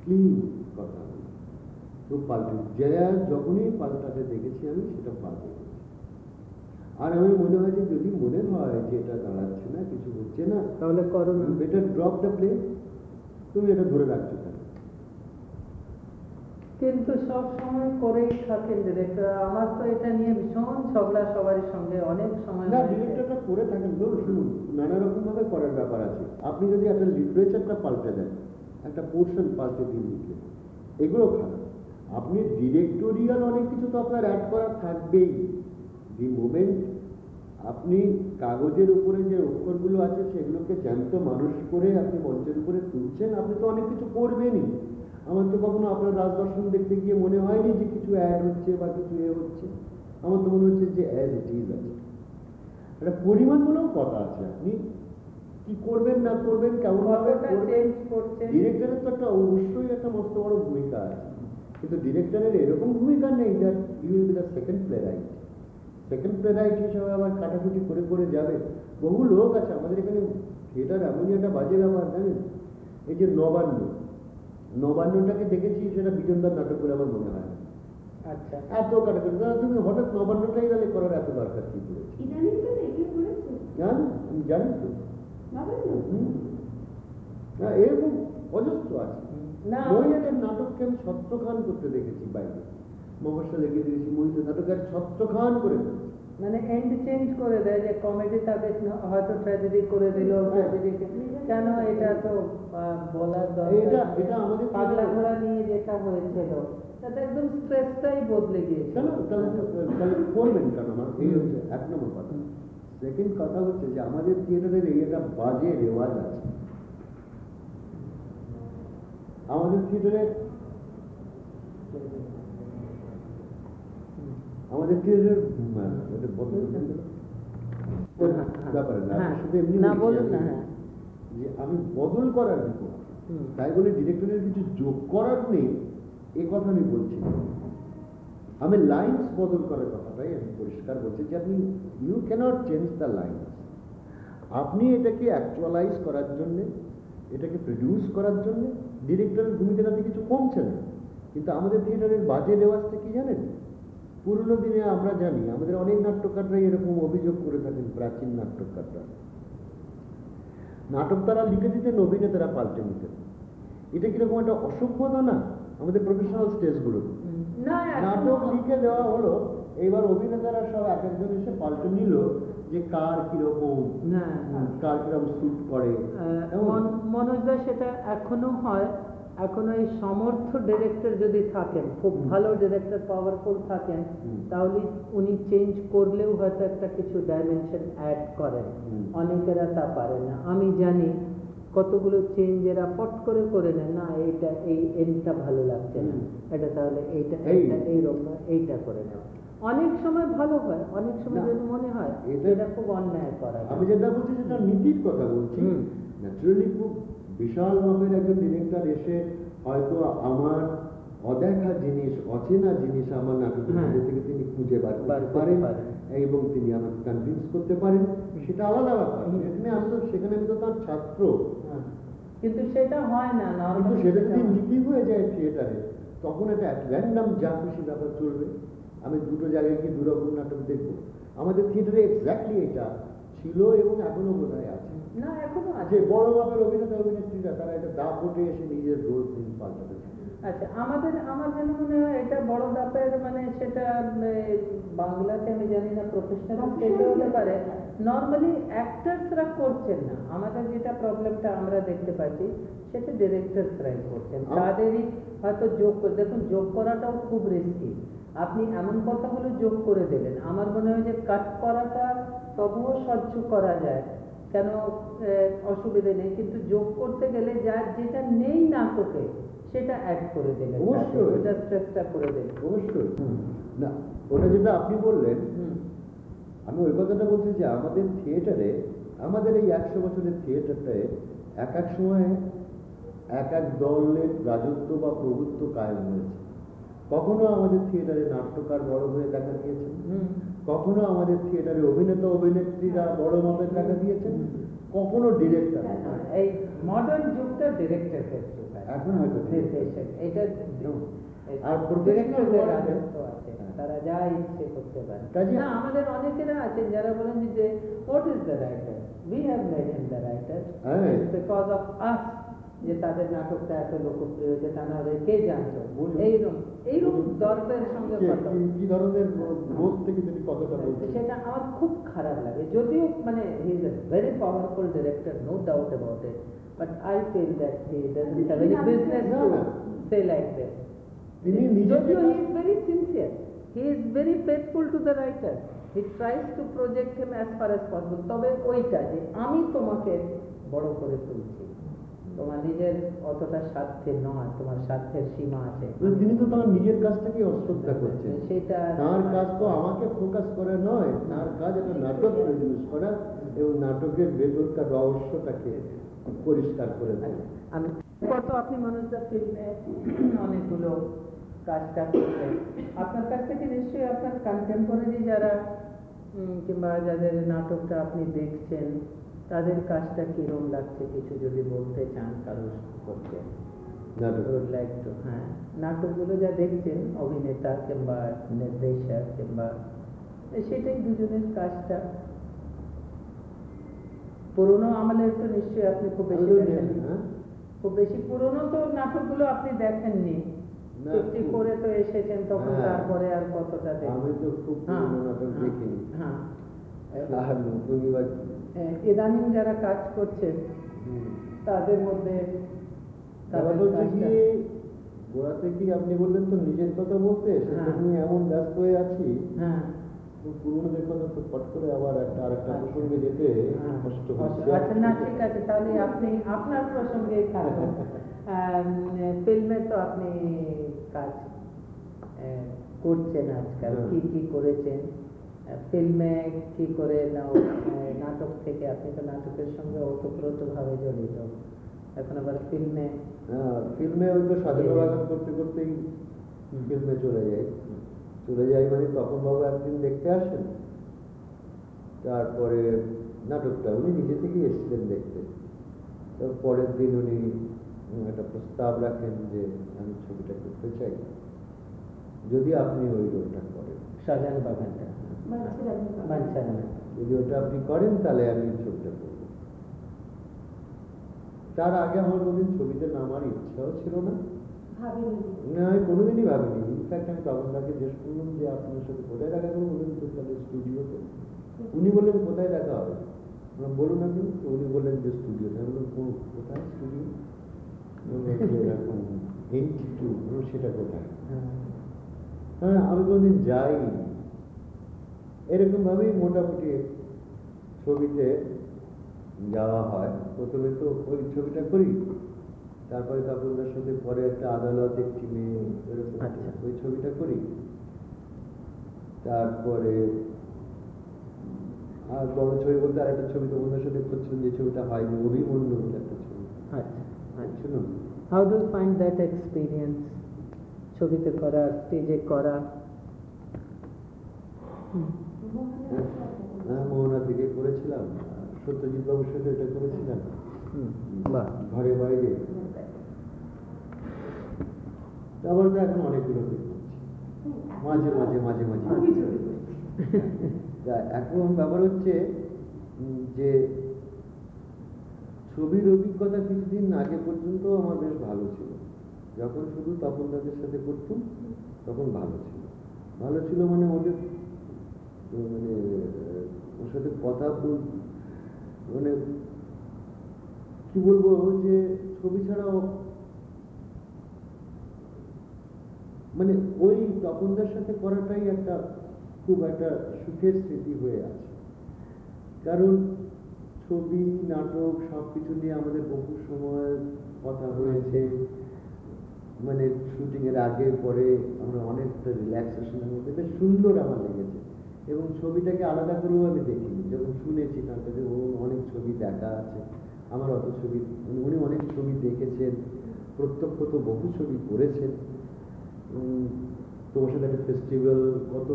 ক্লিন কথা তো পাল্টে যারা যখনই পাল্টাতে দেখেছি আমি সেটা পাল্টে আর আমি মনে হয় যে যদি মনে হয় যে এটা দাঁড়াচ্ছে না কিছু হচ্ছে না তাহলে করো না। বেটার ড্রপ দ্য প্লে তুমি এটা ধরে রাখছো কেন? কিন্তু সব সময় করেই থাকেন ডিরেক্টর আমার তো এটা নিয়ে ভীষণ ঝগড়া সবারই সঙ্গে অনেক সময় না ডিরেক্টরটা করে থাকেন। শুনুন নানা রকম ভাবে করার ব্যাপার আছে। আপনি যদি একটা লিটারেচারটা পাল্টে দেন একটা পোর্শন পাল্টে দিন লিখলে এগুলো খারাপ। আপনি ডিরেক্টোরিয়াল অনেক কিছু তো আপনার অ্যাড করা থাকবেই। দি মোমেন্ট আপনি কাগজের উপরে যে অক্ষরগুলো আছে, সেগুলোকে জ্যান্ত মানুষ করে আপনি মঞ্চের উপরে তুলছেন, আপনি তো অনেক কিছু করবেনই। আমার তো কখনো আপনার রাজদর্শন দেখতে গিয়ে মনে হয়নি যে কিছু অ্যাড হচ্ছে বা কিছু এ হচ্ছে। আমার তো মনে হচ্ছে যে অ্যাজ ইট ইজ আছে। একটা পরিমাণগুলোও কথা আছে। আপনি কি করবেন না করবেন কেমন ভাবে কতটা চেঞ্জ করছেন? ডিরেক্টরের তো একটা অবশ্যই একটা মস্ত বড় ভূমিকা আছে। কিন্তু ডিরেক্টরের এরকম ভূমিকা নেই that you will be the second playwright second playwright হিসাবে আবার কাটাকুটি করে করে যাবে। বহু লোক আছে আমাদের এখানে থিয়েটার এমনই একটা বাজে ব্যাপার জানেন? এই যে নবান্ন। নবান্নটাকে দেখেছি সেটা বিজনদার নাটক বলে আমার মনে হয়। আচ্ছা। এত কাটাকুটি। দাদা তুমি হঠাৎ নবান্নটাই তাহলে করার এত দরকার কি পড়েছে জান আমি জানি তো। না এরকম অজস্র আছে। মহিলাদের নাটককে আমি ছত্রখান করতে দেখেছি বাইরে। মফসা লেগে দিয়েছি মহিলা নাটকের ছত্রখান করে মানে এন্ড চেঞ্জ করে দেয় যে কমেডি তাকে হয়তো ট্র্যাজেডি করে দিল ট্র্যাজেডি কেন এটা তো বলার এটা এটা আমাদের পাগলা ঘোড়া নিয়ে যেটা হয়েছিল তাতে একদম স্ট্রেসটাই বদলে গিয়েছিল। কেন? তাহলে করবেন কেন? আমার এই হচ্ছে এক নম্বর কথা। সেকেন্ড কথা হচ্ছে যে আমাদের থিয়েটারের এই একটা বাজে রেওয়াজ আছে আমাদের থিয়েটারে আমাদের থিয়েটারের ব্যাপারে না হ্যাঁ, শুধু এমনি হ্যাঁ যে আমি বদল করার। তাই বলে ডিরেক্টরের কিছু যোগ করার নেই এ কথা আমি বলছি। আমি লাইন্স বদল করার কথাটাই আমি পরিষ্কার বলছি যে আপনি you can't change the lines আপনি এটাকে অ্যাকচুয়ালাইজ করার জন্যে, এটাকে প্রডিউস করার জন্য ডিরেক্টরের ভূমিকা তাতে কিছু কমছে না। কিন্তু আমাদের থিয়েটারের বাজে রেওয়াজটা কি জানেন? পুরনো দিনে আমরা জানি, আমাদের অনেক নাট্যকাররাই এরকম অভিযোগ করে থাকেন, প্রাচীন নাট্যকাররা। নাটক তারা লিখে দিতেন অভিনেতারা পাল্টে নিতেন। এটা কীরকম একটা অসভ্যতা না? আমাদের প্রফেশনাল স্টেজগুলো হুম। না নাটক লিখে দেওয়া হলো। এইবার অভিনেতারা সব এক একজন এসে পাল্টে নিল যে কার কীরকম। কার কীরকম স্যুট করে আহ, এমন। মন- মনোজদা সেটা এখনও হয়। এখনও এই সমর্থ ডিরেক্টর যদি থাকেন খুব ভালো ডিরেক্টর পাওয়ারফুল থাকেন তাহলে উনি চেঞ্জ করলেও হয়তো একটা কিছু ডাইমেনশন অ্যাড করেন। অনেকেরা তা পারে না। আমি জানি কতগুলো চেঞ্জ এরা পট করে করে নেন না এইটা এই এনটা ভালো লাগছে না এটা তাহলে এইটা এই। এইটা এইরকম না, এইটা করে নেওয়া অনেক সময় ভালো হয় অনেক সময় যদি মনে হয় এটা- খুব অন্যায় করা আমি যেটা বলছি সেটা নীতির কথা বলছি। ন্যাচুরালি খুব বিশাল মাপের একজন ডিরেক্টর এসে হয়তো আমার অদেখা জিনিস অচেনা জিনিস আমার নাটকের হ্যাঁ। থেকে তিনি খুঁজে বার করতে পারেন। এবং তিনি আমাকে কনভিন্স করতে পারেন সেটা আলাদা ব্যাপার। সেখানে আমি তো সেখানে আমি তো তার ছাত্র। হ্যাঁ। কিন্তু সেটা হয় না কিন্তু সেটা যদি নীতি হয়ে যায় থিয়েটারে তখন র্যান্ডাম যা খুশি ব্যাপার চলবে। আমি দুটো জায়গায় গিয়ে দুরকম নাটক দেখব। আমাদের থিয়েটারে এক্স্যাক্টলি এটা ছিল এবং এখনও বোধ আছে। না এখনও আছে। বড় মাপের অভিনেতা অভিনেত্রীরা তারা এটা দা ভোটে এসে নিজের রোল পাল্টাতে। আচ্ছা আমাদের আমার যেন মনে হয় এটা বড় ব্যাপার মানে সেটা বাংলাতে আমি জানি না প্রফেশনাল স্টেজে হতে পারে। নর্মালি অ্যাক্টার্সরা করছেন না। আমাদের যেটা প্রবলেমটা আমরা দেখতে পাচ্ছি সেটা ডিরেক্টরসরাই করছেন। তাদেরই হয়তো যোগ করে দেখুন যোগ করাটাও খুব রিস্কি আপনি এমন কথাগুলো যোগ করে দিলেন আমার মনে হয় যে কাট করাটা তবুও সহ্য করা যায়। কেন অসুবিধে নেই। কিন্তু যোগ করতে গেলে যার যেটা নেই নাটকে সেটা অ্যাড করে তাতে, অবশ্যই। ওটা স্ট্রেসটা করে দিলেন অবশ্যই। না ওটা যেটা আপনি বললেন আমি ওই কথাটা বলছি যে আমাদের থিয়েটারে আমাদের এই একশো বছরের থিয়েটারটায় এক এক সময় এক এক দলের রাজত্ব বা প্রভুত্ব কায়েম হয়েছে। কখনো আমাদের থিয়েটারে নাট্যকার বড় হয়ে দেখা দিয়েছেন? কখনো আমাদের থিয়েটারে অভিনেতা অভিনেত্রীরা বড় মাপের দেখা দিয়েছেন? কখনো ডিরেক্টর হ্যাঁ, এই মডার্ন যুগটা ডিরেক্টর যুগ আছে। এখন হয়তো ঠিক। নির্দেশক এটা আর professional ডিরেক্টরের world- রাজত্ব আছে হ্যাঁ। তারা যা ইচ্ছে করতে পারে কাজে- না আমাদের অনেকেরা আছেন যারা বলেন যে what is the writer we have made him the writer হ্যাঁ। বিকজ অফ আস যে তাদের নাটকটা এত লোকপ্রিয় হয়েছে তা নাহলে কে জানতো। এইরকম এইরকম। দর্পের সঙ্গে কি- ধরনের বোধ থেকে তিনি কথাটা বলছেন সেটা আমার খুব খারাপ লাগে। যদিও মানে he is a very powerful director no doubt about it but I feel that he doesn't have any business to say like this তিনি যদিও he is very sincere he is very faithful to the writer he tries to project him as far as possible তবে ওইটা যে আমি তোমাকে বড় করে তুলছি। তোমার নিজের অতটা স্বার্থে নয় তোমার স্বার্থের সীমা আছে। তিনি তো তার নিজের কাজটাকে অশ্রদ্ধা করছেন। সেটা তার কাজ তো আমাকে ফোকাস করা নয় তার কাজ একটা নাটক প্রডিউস করা এবং নাটকের ভেতরকার রহস্যটাকে পরিষ্কার করে দেয় আমি কত আপনি মানুষদের ফিল্মে অনেকগুলো কাজটা করছেন আপনার কাছ থেকে নিশ্চয়ই আপনার কন্টেম্পোরারি যারা কিংবা যাদের নাটকটা আপনি দেখছেন তাদের কাজটা কিরম লাগছে কিছু যদি বলতে চান কারোর করতে নাটক? লাইক টু হ্যাঁ। নাটকগুলো যা দেখছেন অভিনেতা কিংবা নির্দেশক কিংবা সেটাই দুজনের কাজটা। পুরোনো আমলের তো নিশ্চয়ই আপনি খুব বেশি হ্যাঁ? খুব বেশি পুরোনো তো নাটকগুলো আপনি দেখেননি। না, করে তো এসেছেন তখন হ্যাঁ। তারপরে আর কতটা দেখেন? আমি তো খুব নাটক দেখিনি। হ্যাঁ। ইদানিং যারা কাজ করছে তাদের মধ্যে তাদের ব্যাপারটা হচ্ছে কাজটা- গিয়ে গোড়া থেকেই আপনি বললেন তো নিজের কথা বলতে সেটা হ্যাঁ। নিয়ে এমন ব্যস্ত হয়ে আছি হ্যাঁ পুরোনোদের কথা তো ফট করে আবার একটা আরেকটা আচ্ছা। প্রসঙ্গে যেতে হ্যাঁ। কষ্ট হচ্ছে আচ্ছা না ঠিক আছে তাহলে আপনি আপনার প্রসঙ্গে থাকুন ফিল্মে তো আপনি কাজ আহ, করছেন আজকাল। কি কি করেছেন ফিল্মে কি করে নাও নাটক থেকে আপনি তো নাটকের সঙ্গে ওতপ্রোতভাবে জড়িত। এখন আবার ফিল্মে? হ্যাঁ ফিল্মে ওই তো সাজানো বাগান করতে করতেই ফিল্মে চলে যাই। চলে যাই মানে তখন বাবু একদিন দেখতে আসেন। তারপরে নাটকটা উনি নিজে থেকেই এসেছিলেন দেখতে। পরের দিন উনি একটা প্রস্তাব রাখেন যে আমি ছবিটা করতে চাই। যদি আপনি ওই রোলটা করেন। সাজানো বাগানটা। যদি ওটা আপনি করেন তাহলে আমি ছবিটা করব। তার আগে আমার কোনোদিন ছবিতে নামার ইচ্ছাও ছিল না। না আমি কোনোদিনই ভাবিনি। ইনফ্যাক্ট আমি জিজ্ঞেস করলাম যে আপনার সাথে কোথায় দেখা করব? বললেন তো তাহলে স্টুডিওতে? উনি বললেন কোথায় দেখা হবে? বলুন আপনি তো উনি বললেন যে স্টুডিওতে? আমি বললাম "কোন- কোথায় স্টুডিও? এরকম এইটি টু সেটা কোথায়? হ্যাঁ। হ্যাঁ আমি কোনোদিন যাইনি। এরকম ভাবেই মোটামুটি ছবিতে যাওয়া হয়। প্রথমে তো ওই ছবিটা করি তারপরে কাপুরদার সাথে পরে একটা আদালত একটি মেয়ে এরকম আচ্ছা। ওই ছবিটা করি। তারপরে আর বড় ছবি বলতে আর একটা ছবি তোমাদের সাথে করছিলাম যে ছবিটা হয়নি অভিমন্যু বলে একটা ছবি। আচ্ছা আচ্ছা। শুনুন। How do find that experience ছবিতে করা স্টেজে করা? হ্যাঁ মোহনা থেকে করেছিলাম। সত্যজিৎ বাবুর সাথে এটা করেছিলাম। ঘরে বাইরে। তারপরে তো এখন অনেকগুলো মাঝে মাঝে মাঝে মাঝে। এখন ব্যাপার হচ্ছে যে ছবির অভিজ্ঞতা কিছুদিন আগে পর্যন্ত আমার বেশ ভালো ছিল। যখন শুধু তখন তাদের সাথে করতাম তখন ভালো ছিল। ভালো ছিল মানে ওদের মানে ওর সাথে কথা মানে কি বলব যে ছবি ছাড়াও মানে ওই তপনদার সাথে করাটাই একটা খুব একটা সুখের স্মৃতি হয়ে আছে। কারণ ছবি, নাটক সব কিছু নিয়ে আমাদের বহু সময় কথা হয়েছে। মানে শুটিং এর আগে, পরে আমরা অনেকটা রিল্যাক্সেশনের মধ্যে। বেশ সুন্দর আমার লেগেছে। এবং ছবিটাকে আলাদা করেও আমি দেখিনি। যখন শুনেছি তার কাছে ও অনেক ছবি দেখা আছে। আমার অত ছবি মানে উনি অনেক ছবি দেখেছেন প্রত্যক্ষ তো বহু ছবি করেছেন। তোমার সাথে একটা ফেস্টিভ্যাল কত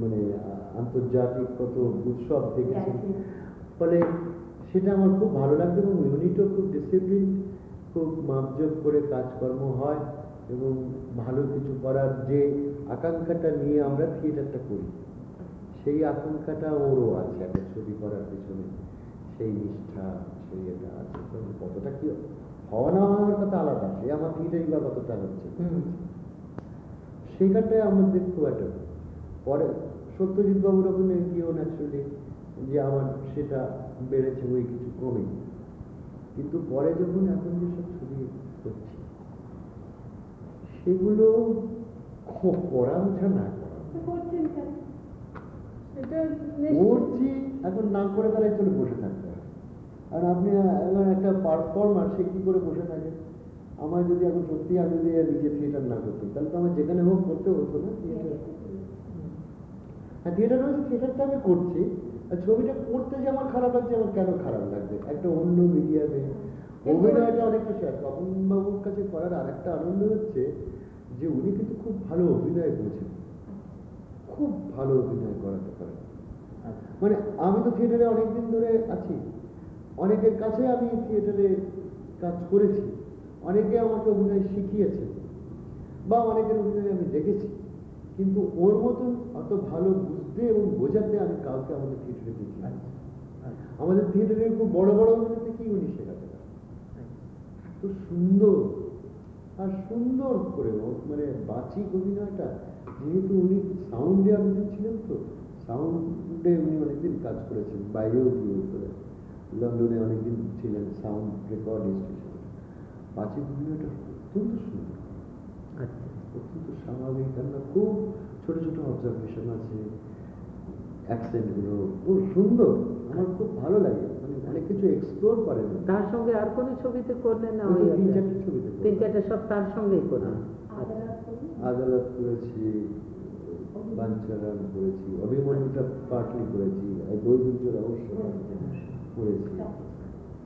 মানে আন্তর্জাতিক কত উৎসব দেখেছেন। ফলে সেটা আমার খুব ভালো লাগবে এবং ইউনিটও খুব ডিসিপ্লিন খুব মাপজোক করে কাজকর্ম হয় এবং ভালো কিছু করার যে আকাঙ্ক্ষাটা নিয়ে আমরা থিয়েটারটা করি। সেই আকাঙ্ক্ষাটা ওরও আছে একটা ছবি করার পিছনে। সেই নিষ্ঠা সেই এটা আছে। কতটা কি হওয়া না হওয়ার কথা আলাদা সে আমার থিয়েটারই বা কতটা হচ্ছে? হুম। সেইখানটায় আমাদের খুব একটা পরে সত্যজিৎ বাবুর ওখানে গিয়েও ন্যাচুরালি যে আমার সেটা বেড়েছে ওই কিছু কমে। কিন্তু পরে যখন এখন যেসব ছবি করছি সেগুলো খুব করা ওঠা না করা। করছেন করছি এখন না করে তাহলে চলে বসে থাকতে আর আপনি এখন একটা পারফর্মার সে কি করে বসে থাকে? আমার যদি এখন সত্যি আমি যদি নিজে থিয়েটার না তাহলে তো আমার যেখানে হোক করতে হতো না থিয়েটার হ্যাঁ থিয়েটার হচ্ছে থিয়েটারটা আমি করছি আর ছবিটা করতে যে আমার খারাপ লাগছে আমার কেন খারাপ লাগবে? একটা অন্য মিডিয়ামে অভিনয়টা অনেকটা শেয়ার বাবুর কাছে করার আরেকটা আনন্দ হচ্ছে যে উনি কিন্তু খুব ভালো অভিনয় বোঝেন। খুব ভালো অভিনয় করাতে পারেন। মানে আমি তো থিয়েটারে অনেকদিন ধরে আছি অনেকের কাছে আমি থিয়েটারে কাজ করেছি অনেকে আমাকে অভিনয় শিখিয়েছে বা অনেকের অভিনয় আমি দেখেছি কিন্তু ওর মতন অত ভালো বুঝতে এবং বোঝাতে আমি কাউকে আমাদের থিয়েটারে দেখি। আমাদের থিয়েটারের খুব বড় বড় অভিনয় থেকেই উনি শেখাতে পারেন এত সুন্দর, আর সুন্দর করে মানে বাচিক অভিনয়টা যেহেতু উনি সাউন্ডে ছিলেন তো সাউন্ডে উনি অনেকদিন কাজ করেছেন বাইরেও গিয়ে করে। লন্ডনে অনেকদিন ছিলেন সাউন্ড বাচিক অভিনয়টা অত্যন্ত সুন্দর। আচ্ছা। অত্যন্ত স্বাভাবিক আমরা খুব ছোট ছোট অবজারভেশন আছে অ্যাকসেন্টগুলো খুব সুন্দর আমার খুব ভালো লাগে মানে অনেক কিছু এক্সপ্লোর করেন তার সঙ্গে আর কোনো ছবিতে করলেন না তিন চারটে ছবিতে তিন চারটে সব তার সঙ্গেই করলেন? আদালত করেছি বাঞ্চারাম করেছি অভিমন্যুটা পার্টলি করেছি বৈদুর্য রহস্য করেছি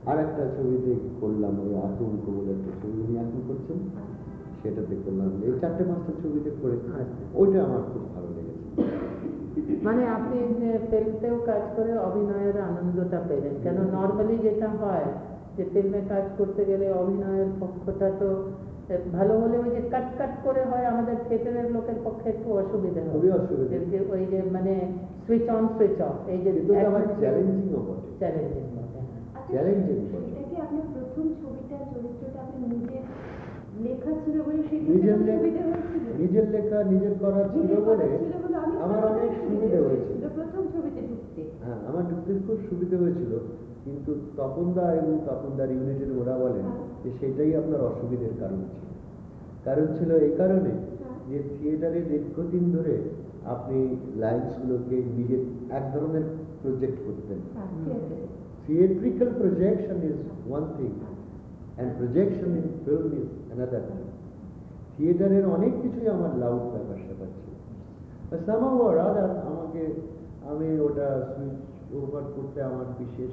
আর একটা ছবিতে করলাম, ওই আতঙ্ক বলে একটা ছবি উনি এখন করছেন, সেটাতে করলাম এই চারটে পাঁচটা ছবিতে করে। ওইটা আমার খুব ভালো লেগেছে মানে আপনি ফিল্মতেও কাজ করে অভিনয়ের আনন্দটা পেলেন, কেন নর্মালি যেটা হয় যে ফিল্মে কাজ করতে গেলে অভিনয়ের পক্ষটা তো ভালো হলে ওই যে কাট কাট করে হয় আমাদের থিয়েটারের লোকের পক্ষে একটু অসুবিধা হয়। খুবই অসুবিধা। যে ওই যে মানে সুইচ অন সুইচ অফ এই যে চ্যালেঞ্জিংও বটে। চ্যালেঞ্জিং বটে হ্যাঁ। আচ্ছা, বটে। এটা কি আপনার প্রথম ছবিটা চরিত্রটা আপনি নিজের লেখা ছিল বলে নিজের নিজের লেখা নিজের করা ছিল বলে আমার অনেক সুবিধা হয়েছিল। প্রথম ছবিতে ঢুকতে। হ্যাঁ আমার ঢুকতে খুব সুবিধা হয়েছিল। কিন্তু তপনদা এবং তপনদার ইউনিটের ওরা বলেন যে সেটাই আপনার অসুবিধের কারণ ছিল। কারণ ছিল এই কারণে যে থিয়েটারে দীর্ঘদিন ধরে আপনি লাইন্সগুলোকে নিজের এক ধরনের প্রজেক্ট করতেন। হ্যাঁ, theatrical projection is one thing and projection in film is another thing. থিয়েটারের অনেক কিছুই আমার লাউড ব্যাপার স্যাপার ছিল। সামাও আমাকে আমি ওটা সুইচ ওভার করতে আমার বিশেষ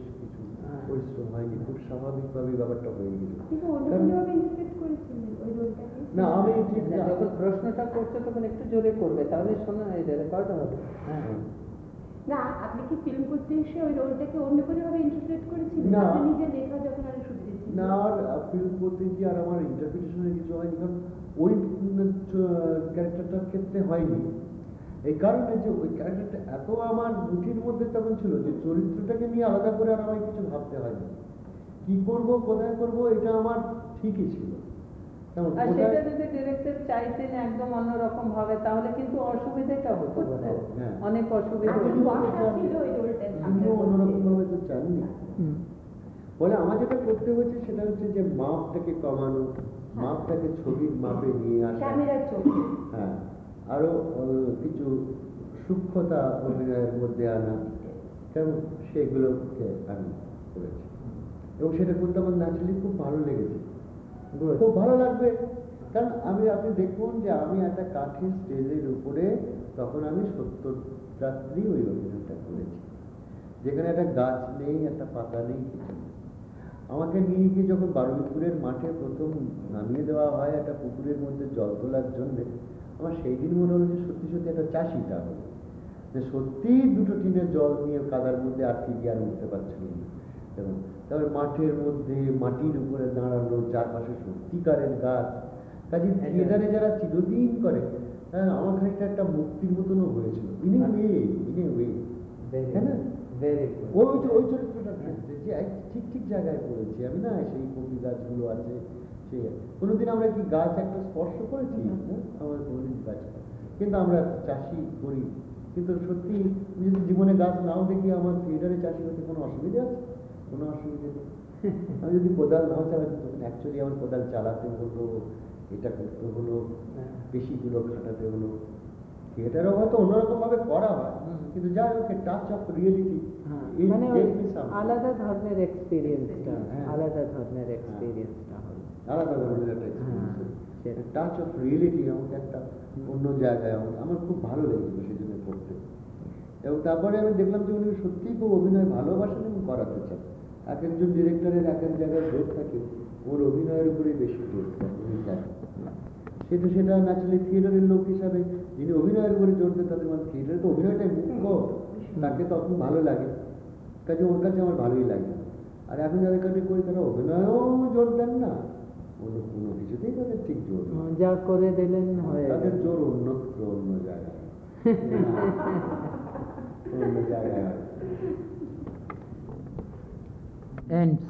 পরিশ্রম হয়নি। খুব স্বাভাবিকভাবে ব্যাপারটা হয়ে গেল। না আমি ঠিক না, যখন প্রশ্নটা করছে তখন একটু জোরে করবে তাহলে শোনা রেকর্ড হবে। হ্যাঁ। না আপনি কি ফিল্ম করতে এসে ওই রোলটাকে অন্য কোনোভাবে ইন্টারপ্রেট করেছিলেন? না। লেখা যখন আরও শুনতে না আর ফিল্ম করতে গিয়ে আর আমার ইন্টারপ্রিটেশনের কিছু হয়নি কারণ ওই ক্যারেক্টারটার ক্ষেত্রে হয়নি। এই কারণে যে ওই ক্যারেক্টারটা এত আমার মুঠির মধ্যে তখন ছিল যে চরিত্রটাকে নিয়ে আলাদা করে আর আমায় কিছু ভাবতে হয়নি। কি করব কোথায় করব এটা আমার ঠিকই ছিল। আর সেটা যদি ডিরেক্টর চাইতেন একদম অন্যরকম ভাবে তাহলে কিন্তু অসুবিধাটা হতো বোধ হয়। হ্যাঁ। অনেক অসুবিধা অন্যরকম ভাবে তো চাননি বলে আমার যেটা করতে হচ্ছে সেটা হচ্ছে যে মাপটাকে কমানো মাপটাকে ছবির মাপে নিয়ে আসা। হ্যাঁ। আরও কিছু সূক্ষ্মতা অভিনয়ের মধ্যে আনা কেমন? সেগুলোকে আমি করেছি। এবং সেটা করতে আমার ন্যাচারালি খুব ভালো লেগেছে। খুব ভালো লাগবে। কারণ আমি আপনি দেখুন যে আমি একটা কাঠের স্টেজের উপরে তখন আমি সত্তর রাত্রি ওই অভিনয়টা করেছি। যেখানে একটা গাছ নেই একটা পাতা নেই কিছু নেই। আমাকে নিয়ে গিয়ে যখন বারুইপুরের মাঠে প্রথম নামিয়ে দেওয়া হয় একটা পুকুরের মধ্যে জল তোলার জন্যে আমার সেই দিন মনে হলো যে সত্যি সত্যি একটা চাষিটা হলো যে সত্যি দুটো টিনের জল নিয়ে কাদার মধ্যে আটকে গিয়ে আর উঠতে পারছিল না। এবং তারপরে মাঠের মধ্যে মাটির উপরে দাঁড়ানো চারপাশে সত্যিকারের গাছ। কাজে থিয়েটারে যারা চিরদিন করে হ্যাঁ, আমার খানিকটা একটা মুক্তির মতনও হয়েছিল। In a way in a way তাই না? ওই ওই- চরিত্রটা যে ঠিক ঠিক জায়গায় করেছি আমি না সেই কপি গাছগুলো আছে। সেই কোনোদিন আমরা কি গাছ একটা স্পর্শ করেছি? না? আমরা কোনোদিন গাছ কিন্তু আমরা চাষি করি। কিন্তু সত্যি যদি জীবনে গাছ নাও দেখি আমার থিয়েটারে চাষি হতে কোনো অসুবিধা আছে? কোনো অসুবিধা নেই। আমি যদি কোদাল নাও চালাতে তখন অ্যাকচুয়ালি আমার কোদাল চালাতে হলো এটা করতে হলো হ্যাঁ। পেশিগুলো খাটাতে হলো। থিয়েটারও হয়তো অন্যরকম ভাবে করা হয় কিন্তু যাই হোক টাচ অফ রিয়েলিটি হ্যাঁ, আলাদা ধরনের এক্সপিরিয়েন্সটা হ্যাঁ। আলাদা ধরনের এক্সপিরিয়েন্সটা হলো আলাদা ধরনের একটা হ্যাঁ, সেটা। টাচ অফ রিয়েলিটি আমাকে একটা অন্য জায়গায় আমার খুব ভালো লেগেছিল সেই জন্য করতে। এবং তারপরে আমি দেখলাম যে উনি সত্যিই খুব অভিনয় ভালোবাসেন এবং করাতে চান। এক একজন ডিরেক্টরের এক এক জায়গায় জোর থাকে ওর অভিনয়ের উপরেই বেশি জোর থাকে সেটা সেটা ন্যাচারালি থিয়েটারের লোক হিসাবে যিনি অভিনয়ের উপরে জোর দেন তাদের মানে থিয়েটারে তো অভিনয়টাই মুখ্য। তাকে তখন ভালো লাগে। কাজে ওর কাছে আমার ভালোই লাগে। আর এখন যাদের কাছে করি তারা অভিনয়ও জোর দেন না। অন্য কোনো কিছুতেই তাদের ঠিক জোর যা করে দিলেন হয়ে তাদের জোর অন্যত্র অন্য জায়গায় অন্য জায়গায়। Ends.